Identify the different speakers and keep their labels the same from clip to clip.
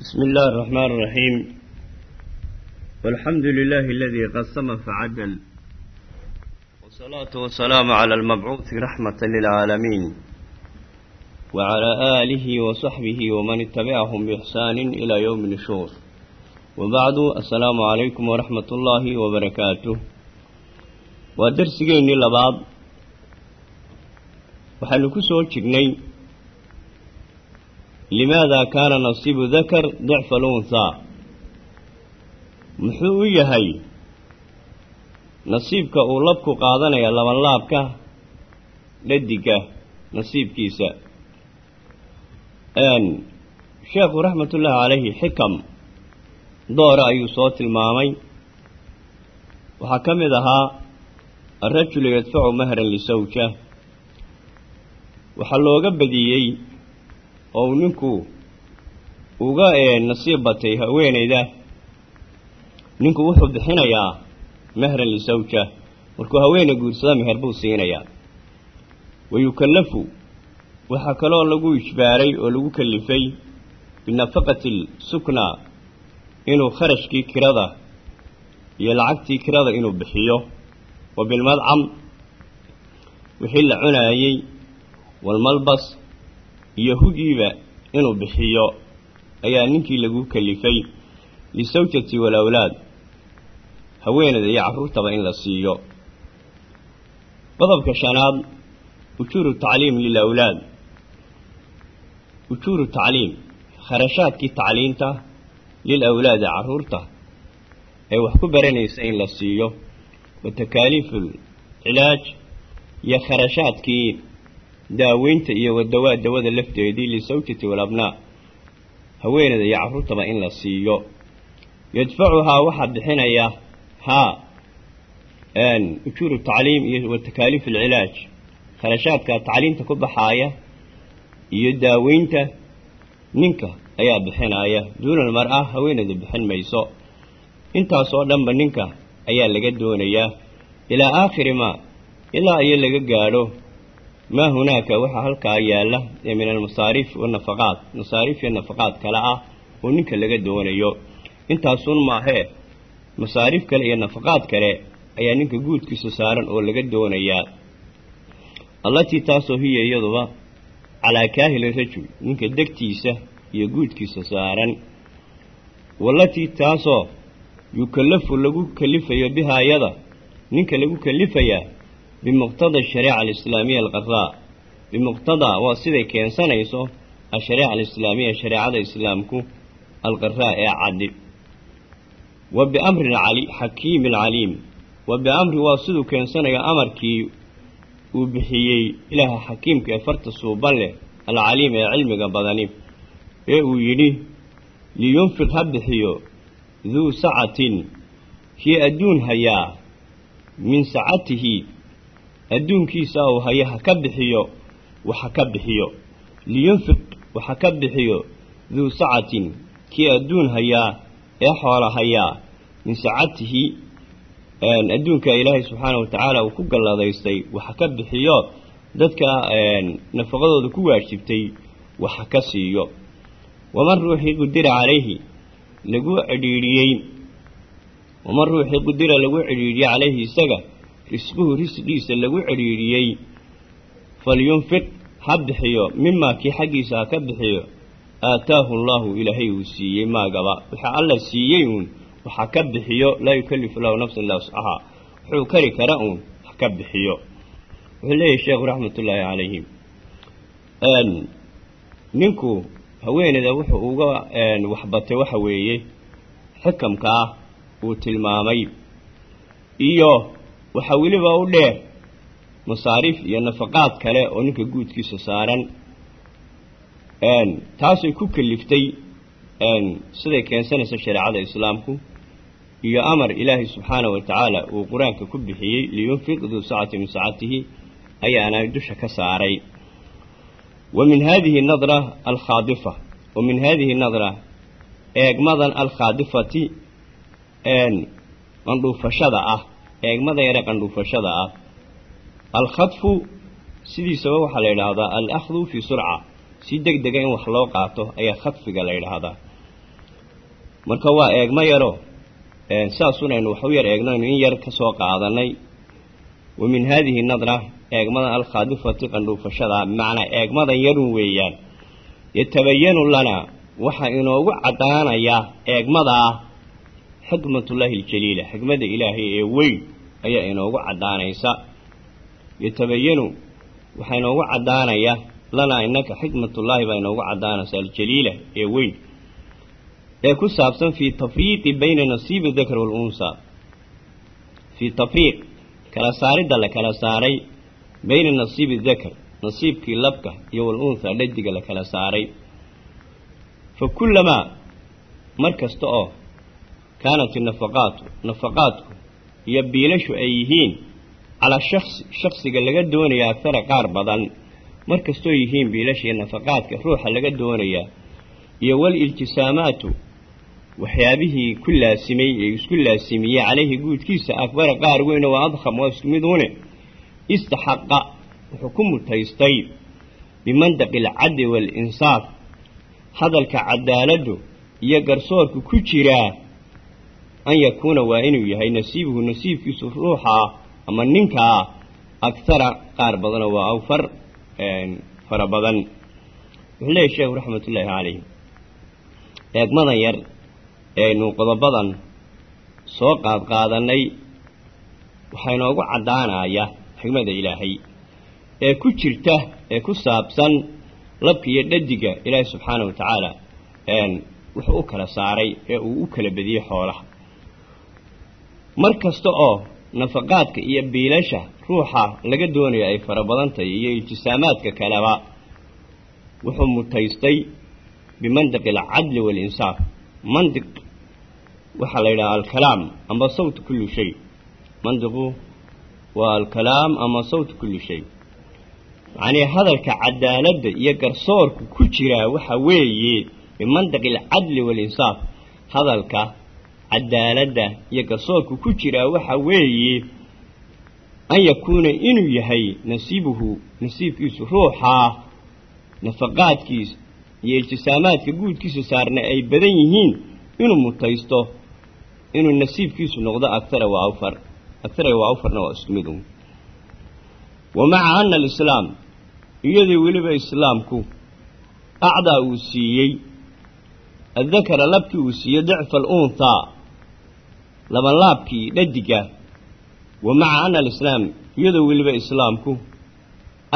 Speaker 1: بسم الله الرحمن الرحيم والحمد لله الذي قسم فعدل والصلاة والسلام على المبعوث رحمة للعالمين وعلى آله وصحبه ومن اتبعهم بإحسان إلى يوم النشور وبعد السلام عليكم ورحمة الله وبركاته ودرسيني لبعض وحنكسو جني limaada kaana nasiibu dakar dicfa alunhaa muxuu u yahay nasiibka uu labku qaadanaya labanlaabka dhadiga nasiibkiisa? Sheekhu raxmatullaahi calayhi xikam doora ayuu soo tilmaamay. Waxaa ka mid ahaa arajulu yadfacu mahran lisawja waxaa looga badiyey oo ninku uga nasiib batay haweenayda ninku wuxuu bixinayaa mehran lisawja. Markuu haweene guursada meher buu siinayaa. Wayukallafu waxaa kaloo lagu ijbaaray oo lagu kalifay binafaqati sukna inuu kharashkii kirada iyo lacagtii kirada inuu bixiyo. Wa bilmadcam wixii la cunaayey walmalbas iyo hugiiba inuu bixiyo ayaa ninkii lagu kalifay lisawjati walawlaad haweenada iyo carruurtaba in la siiyo. Qodobka shanaad ujuuru tacliim lilawlaad. Ujuuru tacliim kharashaadkii tacliinta lil awlaadi carruurta ee wax ku baranaysa in la siiyo wa takaaliiful cilaaj iyo kharashaadkii daaweynta iyo wadawaa dawada lafteedii lisawjati walabnaa haweenada iyo carruurtaba in la siiyo. Yadfacuhaa waxaa bixinaya haa ujuuru tacliim iyo wa takaaliif alcilaaj kharashaadka tacliimta ku baxaaya iyo daaweynta ninka ayaa bixinaya. Duuna almar-a haweeneyda bixin mayso. Intaasoo dhanba ninka ayaa laga doonayaa. Ilaa aakhiri maa ilaa iyo laga gaadho maa hunaaka? Waxaa halkaa yaalla ee min almasaariif wanafaqaat masaariif iyo nafaqaad kale ah oo ninka laga doonayo. Intaasun maahee masaariif kale iyo nafaqaad kale ayaa ninka guudkiisa saaran oo laga doonayaa. Allatii taasoo hiya iyaduba calaa kaahili rajul ninka degtiisa iyo guudkiisa saaran. Wallatii taasoo yukallafu lagu kalifayo bihaa iyada ninka lagu kalifayaa bimuqtada ashariica alislaamiya alqaraa bimuqtadaa waa siday keensanayso ashariica alislaamiya shareecada islaamku alqaraa ee caddi wa biamrin xakiimi alcaliim wa biamri waa siduu keensanayo amarkii uu bixiyey ilaaha xakiimka ee farta suuban leh alcaliim ee cilmiga badani ee uu yidhi liyunfiq ha bixiyo duu sacatin kii adduun hayaa min sacatihi adduunkiisa uu haya ha ka bixiyo waxa ka bixiyo. Liyunfiq waxa ka bixiyo. Duu sacatin kii adduun hayaa ee xoola hayaa. Min sacatihi adduunka ilaahay subxaanahu watacaala uu ku galladaystay waxa ka bixiyo. Dadka nafaqadooda ku waajibtay waxa ka siiyo. Waman ruuxii qudira calayhi lagu cidhiidhiyey. Waman ruuxii qudira lagu cidhiidhiyey calayhi isaga risquhu risqiisa lagu cidhiidhiyey falyunfiq ha bixiyo mimaa kii xaggiisa ha ka bixiyo aataahu allaahu ilaahay uu siiyey maagaba. Waxaa alla siiyey uun waxa ka bixiyo laa yukallifu lahu nafsan illaa wuscahaa wuxuu kari kara uun ha ka bixiyo. Wuxuu leeyahay sheekhu raxmatullaahi calayhi. Ninku haweeneyda wuxuu uga waxbatay waxa weeye xikamkaa uu tilmaamay iyo waxaa weliba u dheer. Masaariif iyo nafaqaad kale oo ninka guudkiisa saaran taasay ku kaliftay siday keensanaysa shareecada islaamku iyo amar ilaahay subxaanahu wa tacaala uu qur'aanka ku bixiyey liyunfiq duu sacati min sacatihi ayaana dusha ka saaray. Wa min haadihi nadra alkhaadifa wa min haadihi nadra eegmadan alkhaadifati qandhuufashada ah eegmada yare qandhuufashada ah. Alkhadfu sidiisaba waxaa la yidhaahdaa al akhdu fii surca. Si deg dega in wax loo qaato ayaa khadfiga la yidhaahdaa. Marka waa eegmo yaro saasunaynu wax u yar eegnaynu in yar ka soo qaadanay. Wa min haadihi nadra eegmadan alkhaadifati qandhuufashada bimacnaa eegmadan yarun weeyaan. Yatabayanu lanaa waxaa inoogu caddaanaya eegmadaa xikmatullaahi aljaliila xikmada ilaahay ee weyn ayaa inoogu caddaanaysa. Yatabayanu waxaa inoogu caddaanaya lanaa innaka xikmatullaahi baa inoogu caddaanaysa aljaliila ee weyn. Ee ku saabsan fii tafriiqi bayna nasiibi dakr walunsa. Fii tafriiq kala saaridda la kala saaray bayna nasiibi dakr nasiibkii labka iyo walunha dhadiga la kala saaray. Fa kullamaa mar kasta oo kaanat inafaqaatu nafaqaadku iyo biilashu ay yihiin calaa shaksi shaksiga laga doonayaa akara qaar badan mar kastoo yihiin biilasha iyo nafaqaadka ruuxa laga doonayaa iyo walijtisaamaatu waxyaabihii ku laasimay ee isku laasimiyey calayhi guudkiisa akbara qaar weyne waa adkham waa isku mid istaxaqa wuxuu ku mutaystay bimandaqi alcadli waalinsaaf hadalka cadaaladdu iyo garsoorku ku jiraa an yakuuna waa inuu yahay nasiibuhu nasiibkiisu ruuxaa ama ninkaa akhara qaar badana waa awfar fara badan. Wuxuu leeyahy sheekhu raxmatullaahi calayh eegmadan yar eaynu qodobadan soo qaad qaadanay waxaa inoogu caddaanaya xigmada ilaahay ee ku jirta ee ku saabsan labka iyo dhadiga ilaahay subxaana wa tacaala wuxuu u kala saaray ee uu u kala bediyey xoolaha mar kasta oo nafaqaadka iyo biilasha ruuxa laga doonayo ay fara badan tahay iyo iltisaamaadka kaleba wuxuu mutaystay bimandaqi alcadli waalinsaaf mandiq waxaa la yidhaha alkalaam ama sawt kulli shay. Mandiqu waa alkalaam ama sawt kulli shay. Macnii hadalka cadaaladda iyo garsoorku ku jiraa waxa weeye bimandaqi alcadli waalinsaaf hadalka cadaaladda iyo garsoorku ku jiraa waxa weeye an yakuuna inuu yahay nasiibuhu nasiibkiisu ruuxaa nafaqaadkiisa iyo iltisaamaadka guudkiisa saarna ay badan yihiin inuu mutaysto inuu nasiibkiisu noqdo akhara waa awfar akhara waa awfarna waa isku mid un. Wa maca ana alislaam iyadoo weliba islaamku acdaa uu siiyey addakara labkii uu siiyey dicfa alunhaa labanlaabkii dhadiga wa maca ana alislaam iyadoo weliba islaamku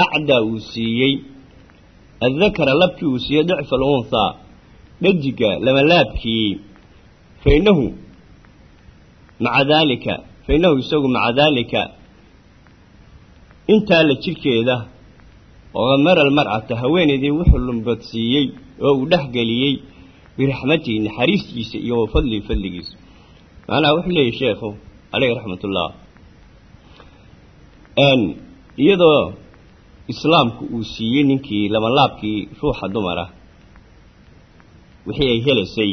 Speaker 1: acdaa uu siiyey addakara labkii uu siiyey dicfa alunhaa dhadiga labanlaabkii fa innahu maca daalika fa innahu isagu maca daalika intaa la jirkeeda oo amara almar'ata haweenaydii wuxuu lumbadsiiyey oo uu dhexgeliyey biraxmatihi naxariistiisa iyo wa fadlihi fadligiisa macnaha wuxuu leeyahy sheekhu caleyhi raxmatullah iyadoo islaamku uu siiyey ninkii labanlaabkii ruuxa dumara wixii ay helaysay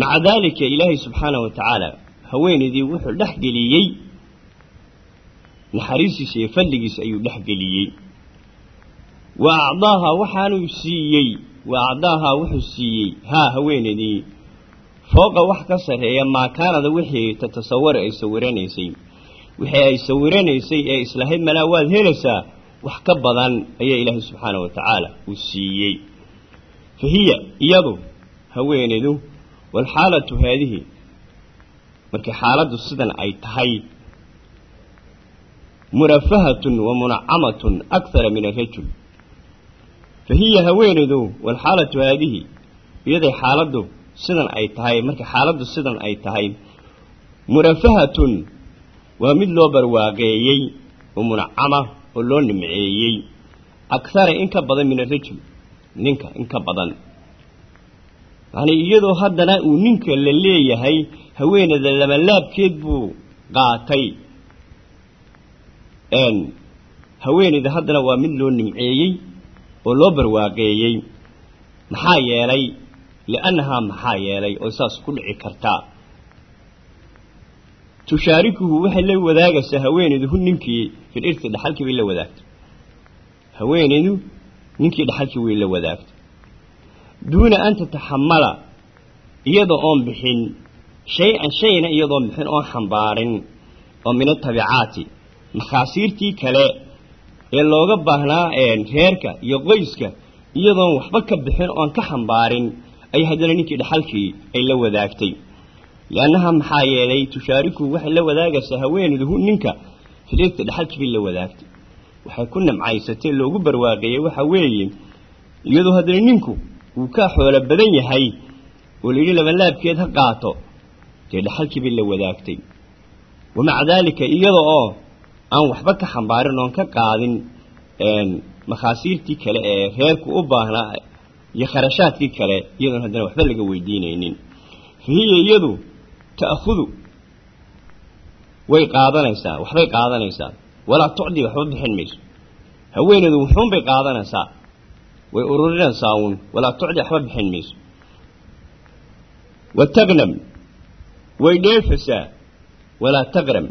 Speaker 1: maca daalika ilaahay subxaanahu wa tacaala haweenaydii wuxuu dhexgeliyey naxariistiisa iyo fadligiisa ayuu dhexgeliyey wa acdaahaa waxaanuu siiyey wa acdaahaa wuxuu siiyey haa haweenaydii fooqa wax ka sarreeya maakaanada wixii tatasawara ay sawiranaysay. Wixii ay sawiranaysay ee islahayd malaa waad helaysaa wax ka badan ayaa ilaahay subxaana wa tacaala uu siiyey. Fa hiya iyadu haweenaydu waalxaalatu haadihi markii xaaladdu sidan ay tahay murafahatun wa munacamatun akthara min arajul fa hiya haweenaydu waalxaalatu haadihi iyaday xaaladdu sidan ay tahay marka xaaladdu sidan ay tahay murafahatun waa mid loo barwaaqeeyey oo munacama oo loo nimceeyey. Akhara in ka badan min arajul ninka in ka badan. Yacnii iyadoo haddana uu ninka la leeyahay haweeneyda labalaabkeed buu qaatay. Haweeneyda haddana waa mid loo nimceeyey oo loo barwaaqeeyey. Maxaa yeelay liannahaa maxaa yeelay oo saas ku dhici kartaa tushaarikuhu waxay la wadaagaysaa haweeneydu hu ninkii fil irti dhaxalkii bay la wadaagtay haweeneydu ninkii dhaxalkii way la wadaagtay duuna an tataxamala iyadoo oon bixin shay-an shayna iyadoon bixin oon xambaarin oo min atabicaati makhaasiirtii kale ee looga baahnaa reerka iyo qoyska iyadoon waxba ka bixin oon ka xambaarin ay haddana ninkii dhaxalkii ay la wadaagtay. Liannaha maxaa yeelay tushaariku waxay la wadaagaysaa haweenaydu ninka filiirta dhaxalkii bay la wadaagtay. Waxay ku namcaysatay loogu barwaaqeeyey waxa weeye iyadoo haddana ninku uu ka xoolo badan yahay oo layidhi labanlaabkeed ha qaato. Dee dhaxalkii bay la wadaagtay. Wamaca daalika iyada oo aan waxba ka xambaarin oon ka qaadin makhaasiirtii kale ee reerku u baahnaa iyo kharashaadkii kale iyadoon haddana waxba laga weydiinaynin. Fa hiya iyadu ta'khudu way qaadanaysaa waxbay qaadanaysaa. Walaa tucdi waxba bixin mayso. Haweeneedu wuxuunbay qaadanaysaa. Way ururinaysaa uun walaa tucdi waxba bixin mayso. Wa tagnam way dheefaysaa walaa taqram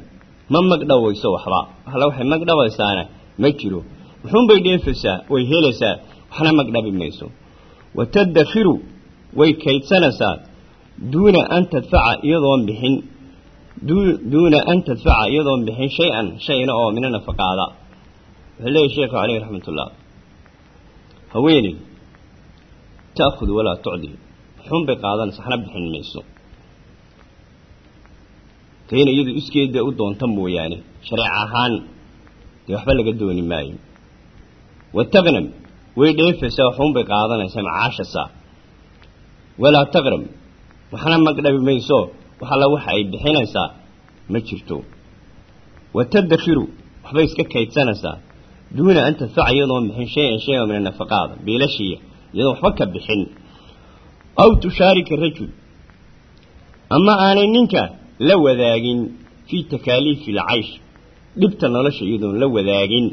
Speaker 1: ma magdhawayso waxba. Alla waxay magdhabaysaana ma jiro. Wuxuunbay dheefaysaa way helaysaa waxna magdhabi mayso wa taddakiru way kaydsanaysaa duuna an tadfaca iyadoon bixin duuna an tadfaca iyadoon bixin shay-an shayna oo mina nafaqaada wuxuu leeyahy sheekhu caleyhi raxmatullah haweeney ta'khud walaa tucdi wuxuunbay qaadanaysa waxna bixin mayso tayna iyadu iskeedba u doonta mooyaane shareec ahaan dee waxba laga dooni maayo wa taqnam way dheefaysaa waxuunbay qaadanaysaa macaashasa walaa taqram waxna magdhabi mayso wax alla waxa ay bixinaysaa ma jirto. Wa taddakiru waxbay iska kaydsanaysaa duuna an tadfaca iyadoon bixin shay-an shay-an min anafaqaada biilashiya iyadoon waxba ka bixin. Aw tushaarika rajul ama aanay ninka la wadaagin fii takaaliifi alcaysh dhibta nolosha iyadoon la wadaagin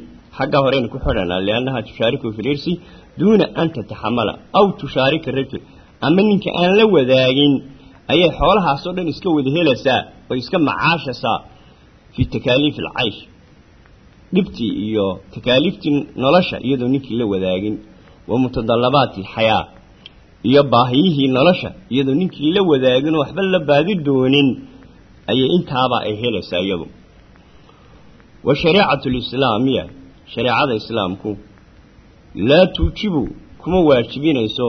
Speaker 1: horeyna ku xidhanaa liannaha tushaariku fi lirsi duuna an tataxamala aw tushaarika rajul ama ninka aan la wadaagin ayay xoolahaasoo dhan iska wada helaysaa oo iska macaashaysaa fii takaaliifi alcaysh dhibtii iyo takaaliiftii nolosha iyadoo ninkii la wadaagin wa mutadallabaati alxayaa iyo baahiyihii nolosha iyadoo ninkii la wadaagin oo waxba la baadi doonin ayay intaaba ay helaysaa iyadu. Wa lislaamiya shareecada islaamku laa tuujibu kuma waajibinayso.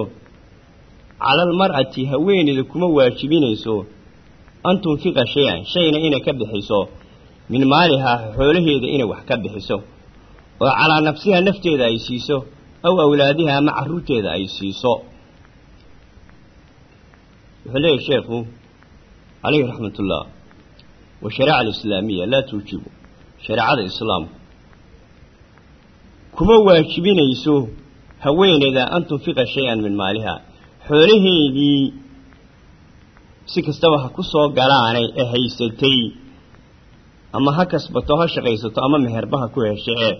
Speaker 1: cala almar'ati haweeneyda kuma waajibinayso. an tunfiqa shay-an shayna inay ka bixiso. min maalihaa xoolaheeda inay wax ka bixiso. oo calaa nafsiha nafteeda ay siiso aw awlaadiha ama carruurteeda ay siiso. wuxuu leeyahy sheekhu calayhi raxmatullah washareeca alislaamiya laa tuujibu. Shareecada islaamku kuma waajibinayso haweeneyda an tunfiqa shay-an min maaliha. Xoolaheedii si kastaba ha ku soo galaanay ee haysatay ama ha kasbato ha shaqaysato ama meherba ha ku heshe ee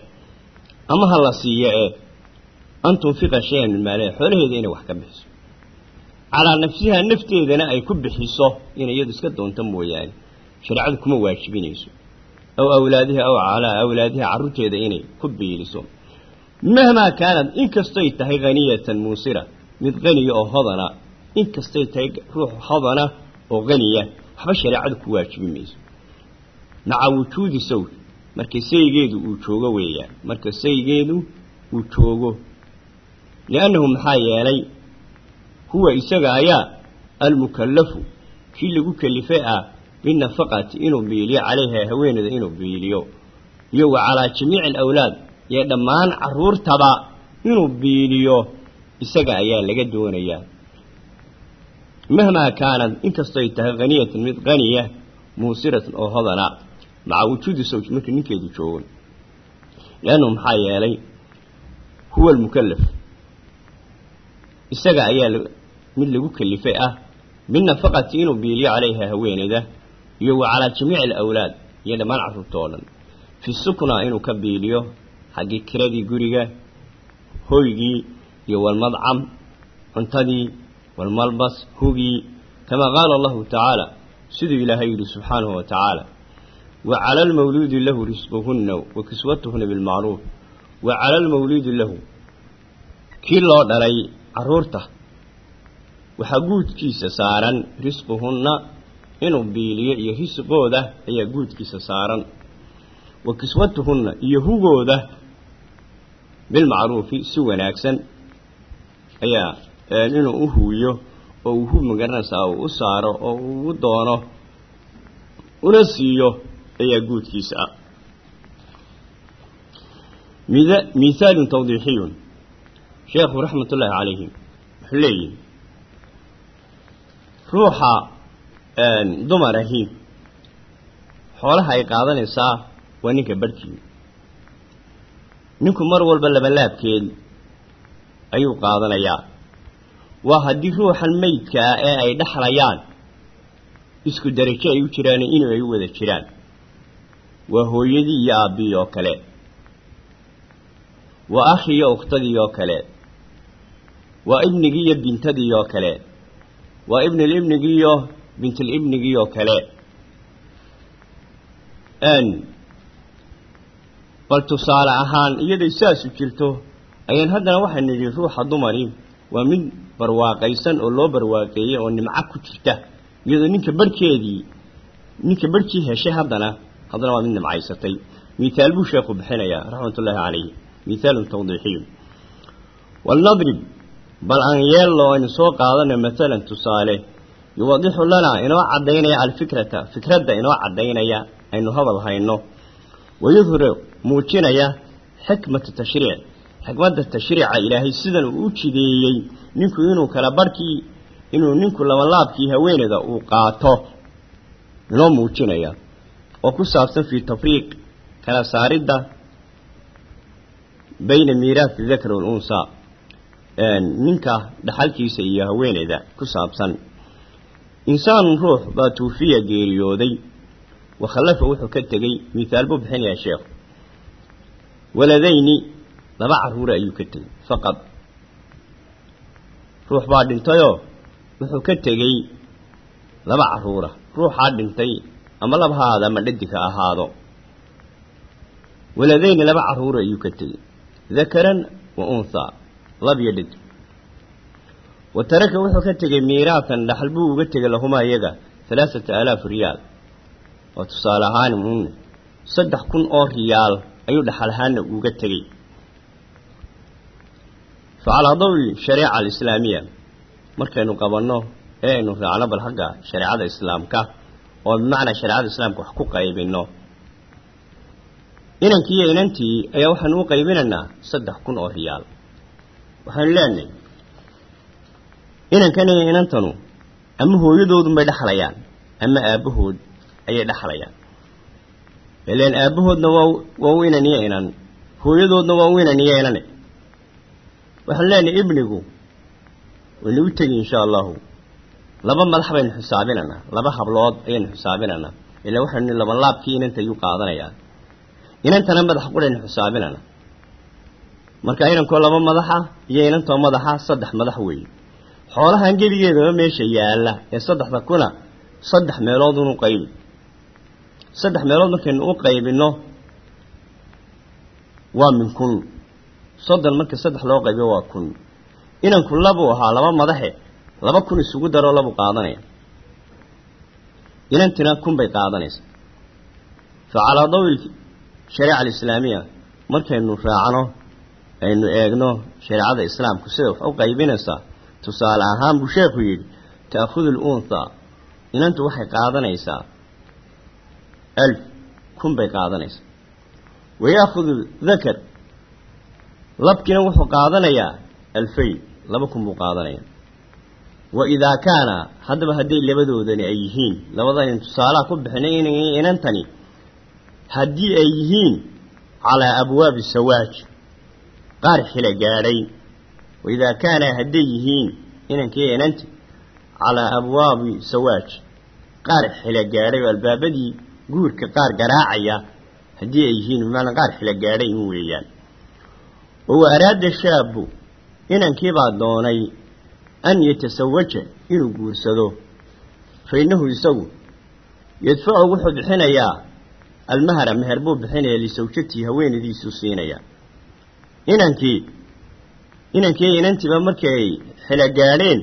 Speaker 1: ama ha la siiyo ee an tunfiqa shay-an min maaliha. Xoolaheeda inay wax ka bixiso. Calaa nafsiha nafteedana ay ku bixiso inay iyadu iska doonto mooyaane. Shareecadu kuma waajibinayso. Aw awlaadiha aw calaa awlaadiha carruurteeda inay ku biiliso mahmaa kaanad inkastoy tahay haniyatan muusira mid qaniya oo hodana inkastay tahay ruux hodana oo qaniya waxba shareecadu ku waajibi mayso maca wujuudi sawj marka saygeedu uu joogo weeyaan marka saygeedu uu joogo liannahu maxaa yeelay huwa isaga ayaa almukallafu kii lagu kalifay ah binafaqati inuu biiliyo calayha haweeneyda inuu biiliyo iyo wa calaa jamiici alawlaad iyo dhammaan carruurtaba inuu biiliyo isaga ayaa laga doonayaa mahmaa kaanad inkastoy tahay haniyatan mid qaniya muusiratan oo hodana maca wujuudi sawj marka ninkeedu joogo liannahu maxaa yeelay huwa almukallaf. Isaga ayaa mid lagu kalifay ah binafaqati inuu biiliyo calayha haweeneyda iyo wa calaa jamiici alawlaad. Iyo dhammaan carruurta oo dhan fi sukna inuu ka biiliyo xaggii kiradii guriga hoygii iyo walmadcam cuntadii walmalbas hugii kamaa qaala allahu tacaala siduu ilaahay yidhi subxaanahu wa tacaala wa cala almawluudi lahu risquhunna wa kiswatuhuna bilmacruuf wa cala almawluudi lahu kii loo dhalay carruurta waxaa guudkiisa saaran risquhunna inuu biiliyo iyo risqooda ayaa guudkiisa saaran wa kiswatuhunna iyo hugooda bilmacruufi si wanaagsan. Ayaa inuu u huwiyo oo uu hu ma garanaysaa uu u saaro oo uu doono una siiyo ayaa guudkiisa ah. Mithaalun tawdiixiyun. Sheekhu raxmatullaahi calayhi wuxuu leeyihi ruuxa dumar ahi xoolaha ay qaadanaysaa waa ninka barhkii ninku mar walba labalaabkeed ayuu qaadanayaa waa haddii ruuxan meydka ah ee ay dhexlayaan isku darajo ay u jiraan in ay u wada jiraan. Waa hooyadii iyo aabbihii oo kale. Waa akhii iyo ukhtadii oo kale. Waa ibnigii iyo bintadii oo kale. Waa ibnulibnigii iyo bintulibnigii oo kale bal tusaale ahaan iyaday saasu jirto ayaan haddana waxaan nidhi ruuxa dumari waa mid barwaaqaysan oo loo barwaaqeeyey oo nimco ku jirta iyadoo ninka barhkeedii ninka barhkii heshay haddana haddana waa mid nimcaysatay. Mithaal buu sheekhu bixinayaa raxmatullaahi calayhi. Mithaalun tawdiixiyun walnadrib bal aan yeello aynu soo qaadana maalan tusaale yuwadixu lanaa inoo caddaynaya alfikrata fikradda inoo caddaynaya aynu hadal hayno. Wayudhiru muujinaya xikmata tashriic. Xikmadda tashriica ilaahay sidan uu u jideeyey ninku inuu kala barhkii inuu ninku labanlaabkii haweeneyda uu qaato. Inoo muujinaya. Oo ku saabsan fii tafriiq kala saaridda bayna miiraasi dakar walunsaa ninka dhaxalkiisa iyo haweeneyda ku saabsan. Insaanun ruux baa tuufiya geeriyooday. Wakhallafa wuxuu ka tegey mithaal buu bixinayaa sheekhu waladayni laba carruura ayuu ka tegey faqad. Ruux baa dhintayoo wuxuu ka tegey laba carruura ruuxaa dhintay ama laba ha ahaado ama dhadig ha ahaado. Waladayni laba carruura ayuu ka tegey. Dakaran wa unthaa lab iyo dhadig wa taraka wuxuu ka tegey miiraasan dhaxal buu uga tegay lahumaa iyaga halaasata aalaaf riyaal. Waa tusaale ahaan uun saddex kun oo riyaal ayuu dhaxal ahaana uga tegey. Fa calaa dawi shariica alislaamiya markaynu qabanno ee aynu raacno bal xagga shareecada islaamka oo bimacnaa shareecada islaamka wax ku qaybinno. Inankii iyo inantii ayaa waxaanu u qaybinaynaa saddex kun oo riyaal. Waxaanu leenahay inankan iyo inantanu ama hooyadoodun bay dhexlayaan ama aabbahood ayay dhexlayaan ileen aabbahoodna waa u inan iyo inan hooyadoodna waa u inan iyo inane waxaanu leenahay ibnigu waynu u tegi insha allahu laba madax baynu xisaabinaynaa laba hablood ayaynu xisaabinaynaa ilaa waxaanu labanlaabkii inanta ayuu qaadanayaa inantana madax quraynu xisaabinaynaa marka inankoo laba madaxa iyo inantoo madaxa saddex madax weeye xoolahan geligeedaba meesha yaalla ee saddexda kuna saddex meelood unu qaybi saddex meelood markaynu u qaybinno waa min kun. Soddon marka saddex loo qaybiyo waa kun. Inanku labuu ahaa laba madaxe laba kun isugu daroo labuu qaadanaya. Inantina kun bay qaadanaysa. Fa calaa dawi shariica alislaamiya markaynu raacno aynu eegno shareecada islaamku sida wax u qaybinaysaa tusaale ahaan buu sheekhu yidhi ta'khudu lunthaa inantu waxay qaadanaysaa alf kun bay qaadanaysaa. Wayaakudu dakar labkiina wuxuu qaadanayaa alfayn laba kun buu qaadanayaa wa idaa kaana haddaba hadday labadoodani ay yihiin labadani tusaalaha ku bixinay in inantani haddii ay yihiin calaa abwaabi sawaaj. Qaar xila gaadhay. Waidaa kaana hadday yihiin inankii inanti calaa abwaabi sawaaj. Qaar xila gaadhay oo albaabadii guurka qaar garaacaya haddii ay yihiin bimacnaa qaar xila gaadhay in weeyaan. Wawa araada shaabu inankiibaa doonay an yatasawaja inuu guursado. Fa innahu isagu yadfacu wuxuu bixinayaa almahra meher buu bixinaya lisawjatii haweenadiisuu siinayaa inankii inankii inantiiba markii ay xila gaadheen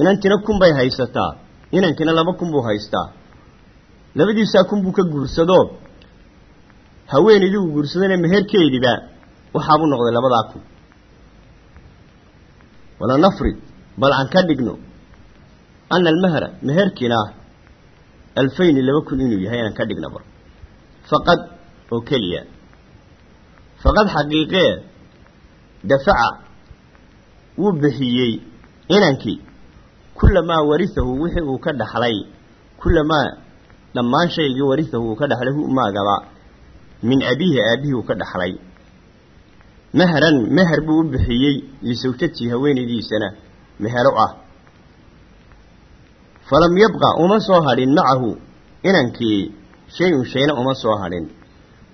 Speaker 1: inantina kun bay haysataa inankina laba kun buu haystaa labadiisaa kun buu ka guursado. Haweenaydii uu guursadayna meherkeediba waxaabuu noqday labadaa kun. Wala nafrid bal aan ka dhigno ana almahra meherkina alfayni laba kun inuu yahay inaan ka dhignaba faqad oo keliya. Faqad xaqiiqee dafaca wuu bixiyey inankii kullamaa warisahu wixii uu ka dhaxlay. Kullamaa dhammaan shaygii warisahu uu ka dhaxlay hu maagaba min abiihi aabbihii uu ka dhaxlay. Mehran meher buu u bixiyey lisawjatii haweenaydiisana. Mehero ah. Falam yabqa uma soo hadhin macahu. Inankii shay-un shayna uma soo hadhin.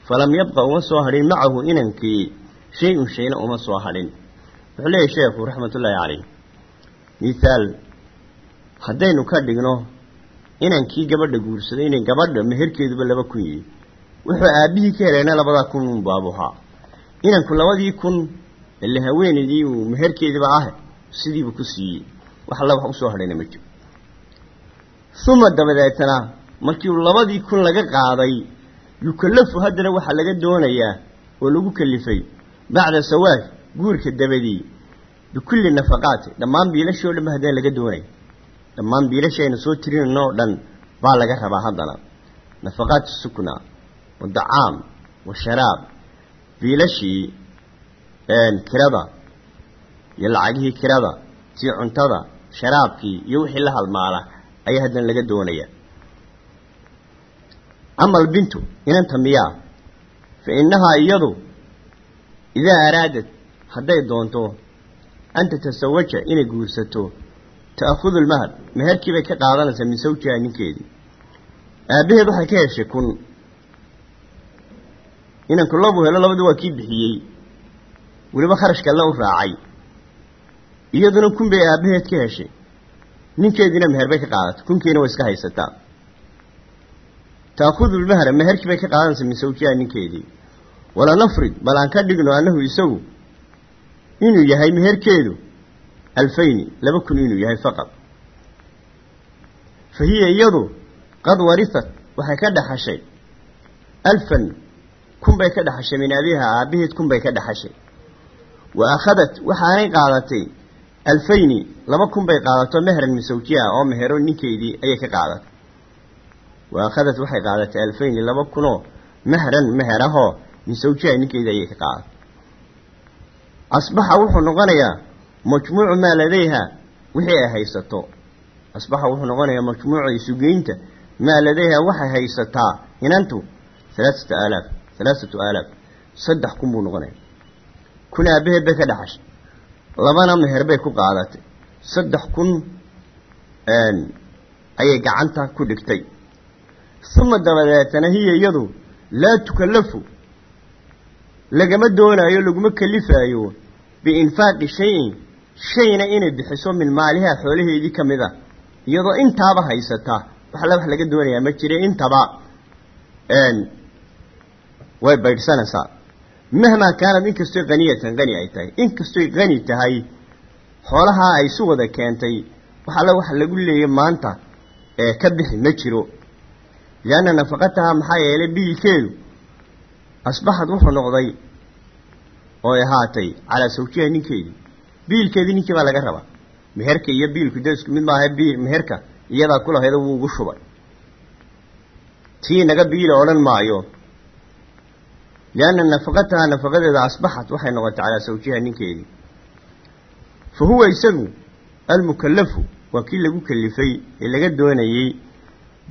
Speaker 1: Falam yabqa uma soo hadhin macahu inankii shay-un shayna uma soo hadhin. Wuxuu leeyahy sheekhu raxmatullaahi calayh mithaal haddaynu ka dhigno inankii gabadha guursaday inay gabadha meherkeeduba laba kun yihi wuxuu aabbihii ka helayna labadaa kun un baabuhaa inanku labadii kun ile haweenaydii uu meherkeediba ah sidiibu ku siiyey. Wax alla wax u soo hadhayna ma jiro. Uma dabadeetana markii uu labadii kun laga qaaday yukallafu haddana waxaa laga doonayaa oo lagu kalifay bacda sawaaj guurka dabadii bikulli nafaqaati. Dhammaan biilashii o dhan ba haddana laga doonaya dhammaan biilashii aynu soo tirinayno oo dhan baa laga rabaa haddana. Nafaqaati sukna wadacaam washaraab biilashii kirada iyo lacagihii kirada tii cuntada sharaabkii iyo wixii la halmaala ayaa haddana laga doonaya. Ama albintu inanta miyaa fa innahaa iyadu idaa araadad hadday doonto an tatasawaja inay guursato ta'khudu lmahar meherkii bay ka qaadanaysaa min sawjiha ninkeedii aabbaheed waxay ka heshay kun inanku labuu helo labadii waa kii bixiyey weliba kharashka alle u raacay iyaduna kun bay aabbaheed ka heshay ninkeediina meher bay ka qaadatay kunkiina way iska haysataa ta'khudu lmahra meherkii bay ka qaadanaysaa min sawjiha ninkeedii wala nafrid bal aan alfayni laba kun inuu yahay faqad fa hiya iyadu qad warisat waxay ka dhaxashay. Alfan kun bay ka dhaxashay min abiiha aabbaheed kun bay ka dhaxashay. Wa akhadat waxaanay qaadatay alfayni laba kun bay qaadato mehran min sawjiha oo mehero ninkeydii ayay ka qaadatay. Wa akhadat waxay qaadatay alfayni laba kunoo mehran meherahoo min sawjiha ninkeydii ayay ka qaadatay. Asbaxa wuxuu noqonayaa majmuucu maa ladayha wixii ay haysato. Asbaxa wuxuu noqonayaa majmuuca isugeynta maa ladayha waxay haysataa inantu halaaata aalaaf halaaatu aalaaf saddex kun buu noqonaya. Kun aabaheed bay ka dhaxashay. Labana meher bay ku qaadatay. Saddex kun ayay gacanta ku dhigtay. Uma dabadeetana hiya iyadu laa tukallafu lagama doonaayo laguma kalifaayo biinfaaqi shayin shayna inay bixiso min maaliha xoolaheedii ka mid a iyadoo intaaba haysata waxla wax laga doonayaa ma jire intaba. Way baydhsanaysaa. Mahmaa kaanad inkastoy qaniyatan qani ay tahay inkastoy qani tahay xoolahaa ay si wada keentay wax alla waxa lagu leeyay maanta ee ka bixi ma jiro. Lianna nafaqataha maxaa yeelay biilkeedu asbaxad wuxuu noqday ooy ahaatay calaa sawjiha ninkeedii biilkeedii ninkii baa laga rabaa. Meherka iyo biilku dee isku mid maaha biil meherka iyadaa kulahayd wuu ugu shubay. Tii naga biila odhan maayo lianna nafaqataha nafaqadeeda asbaxat waxay noqotay calaa sawjiha ninkeedii. Fa huwa isagu almukallafu waa kii lagu kalifay ee laga doonayey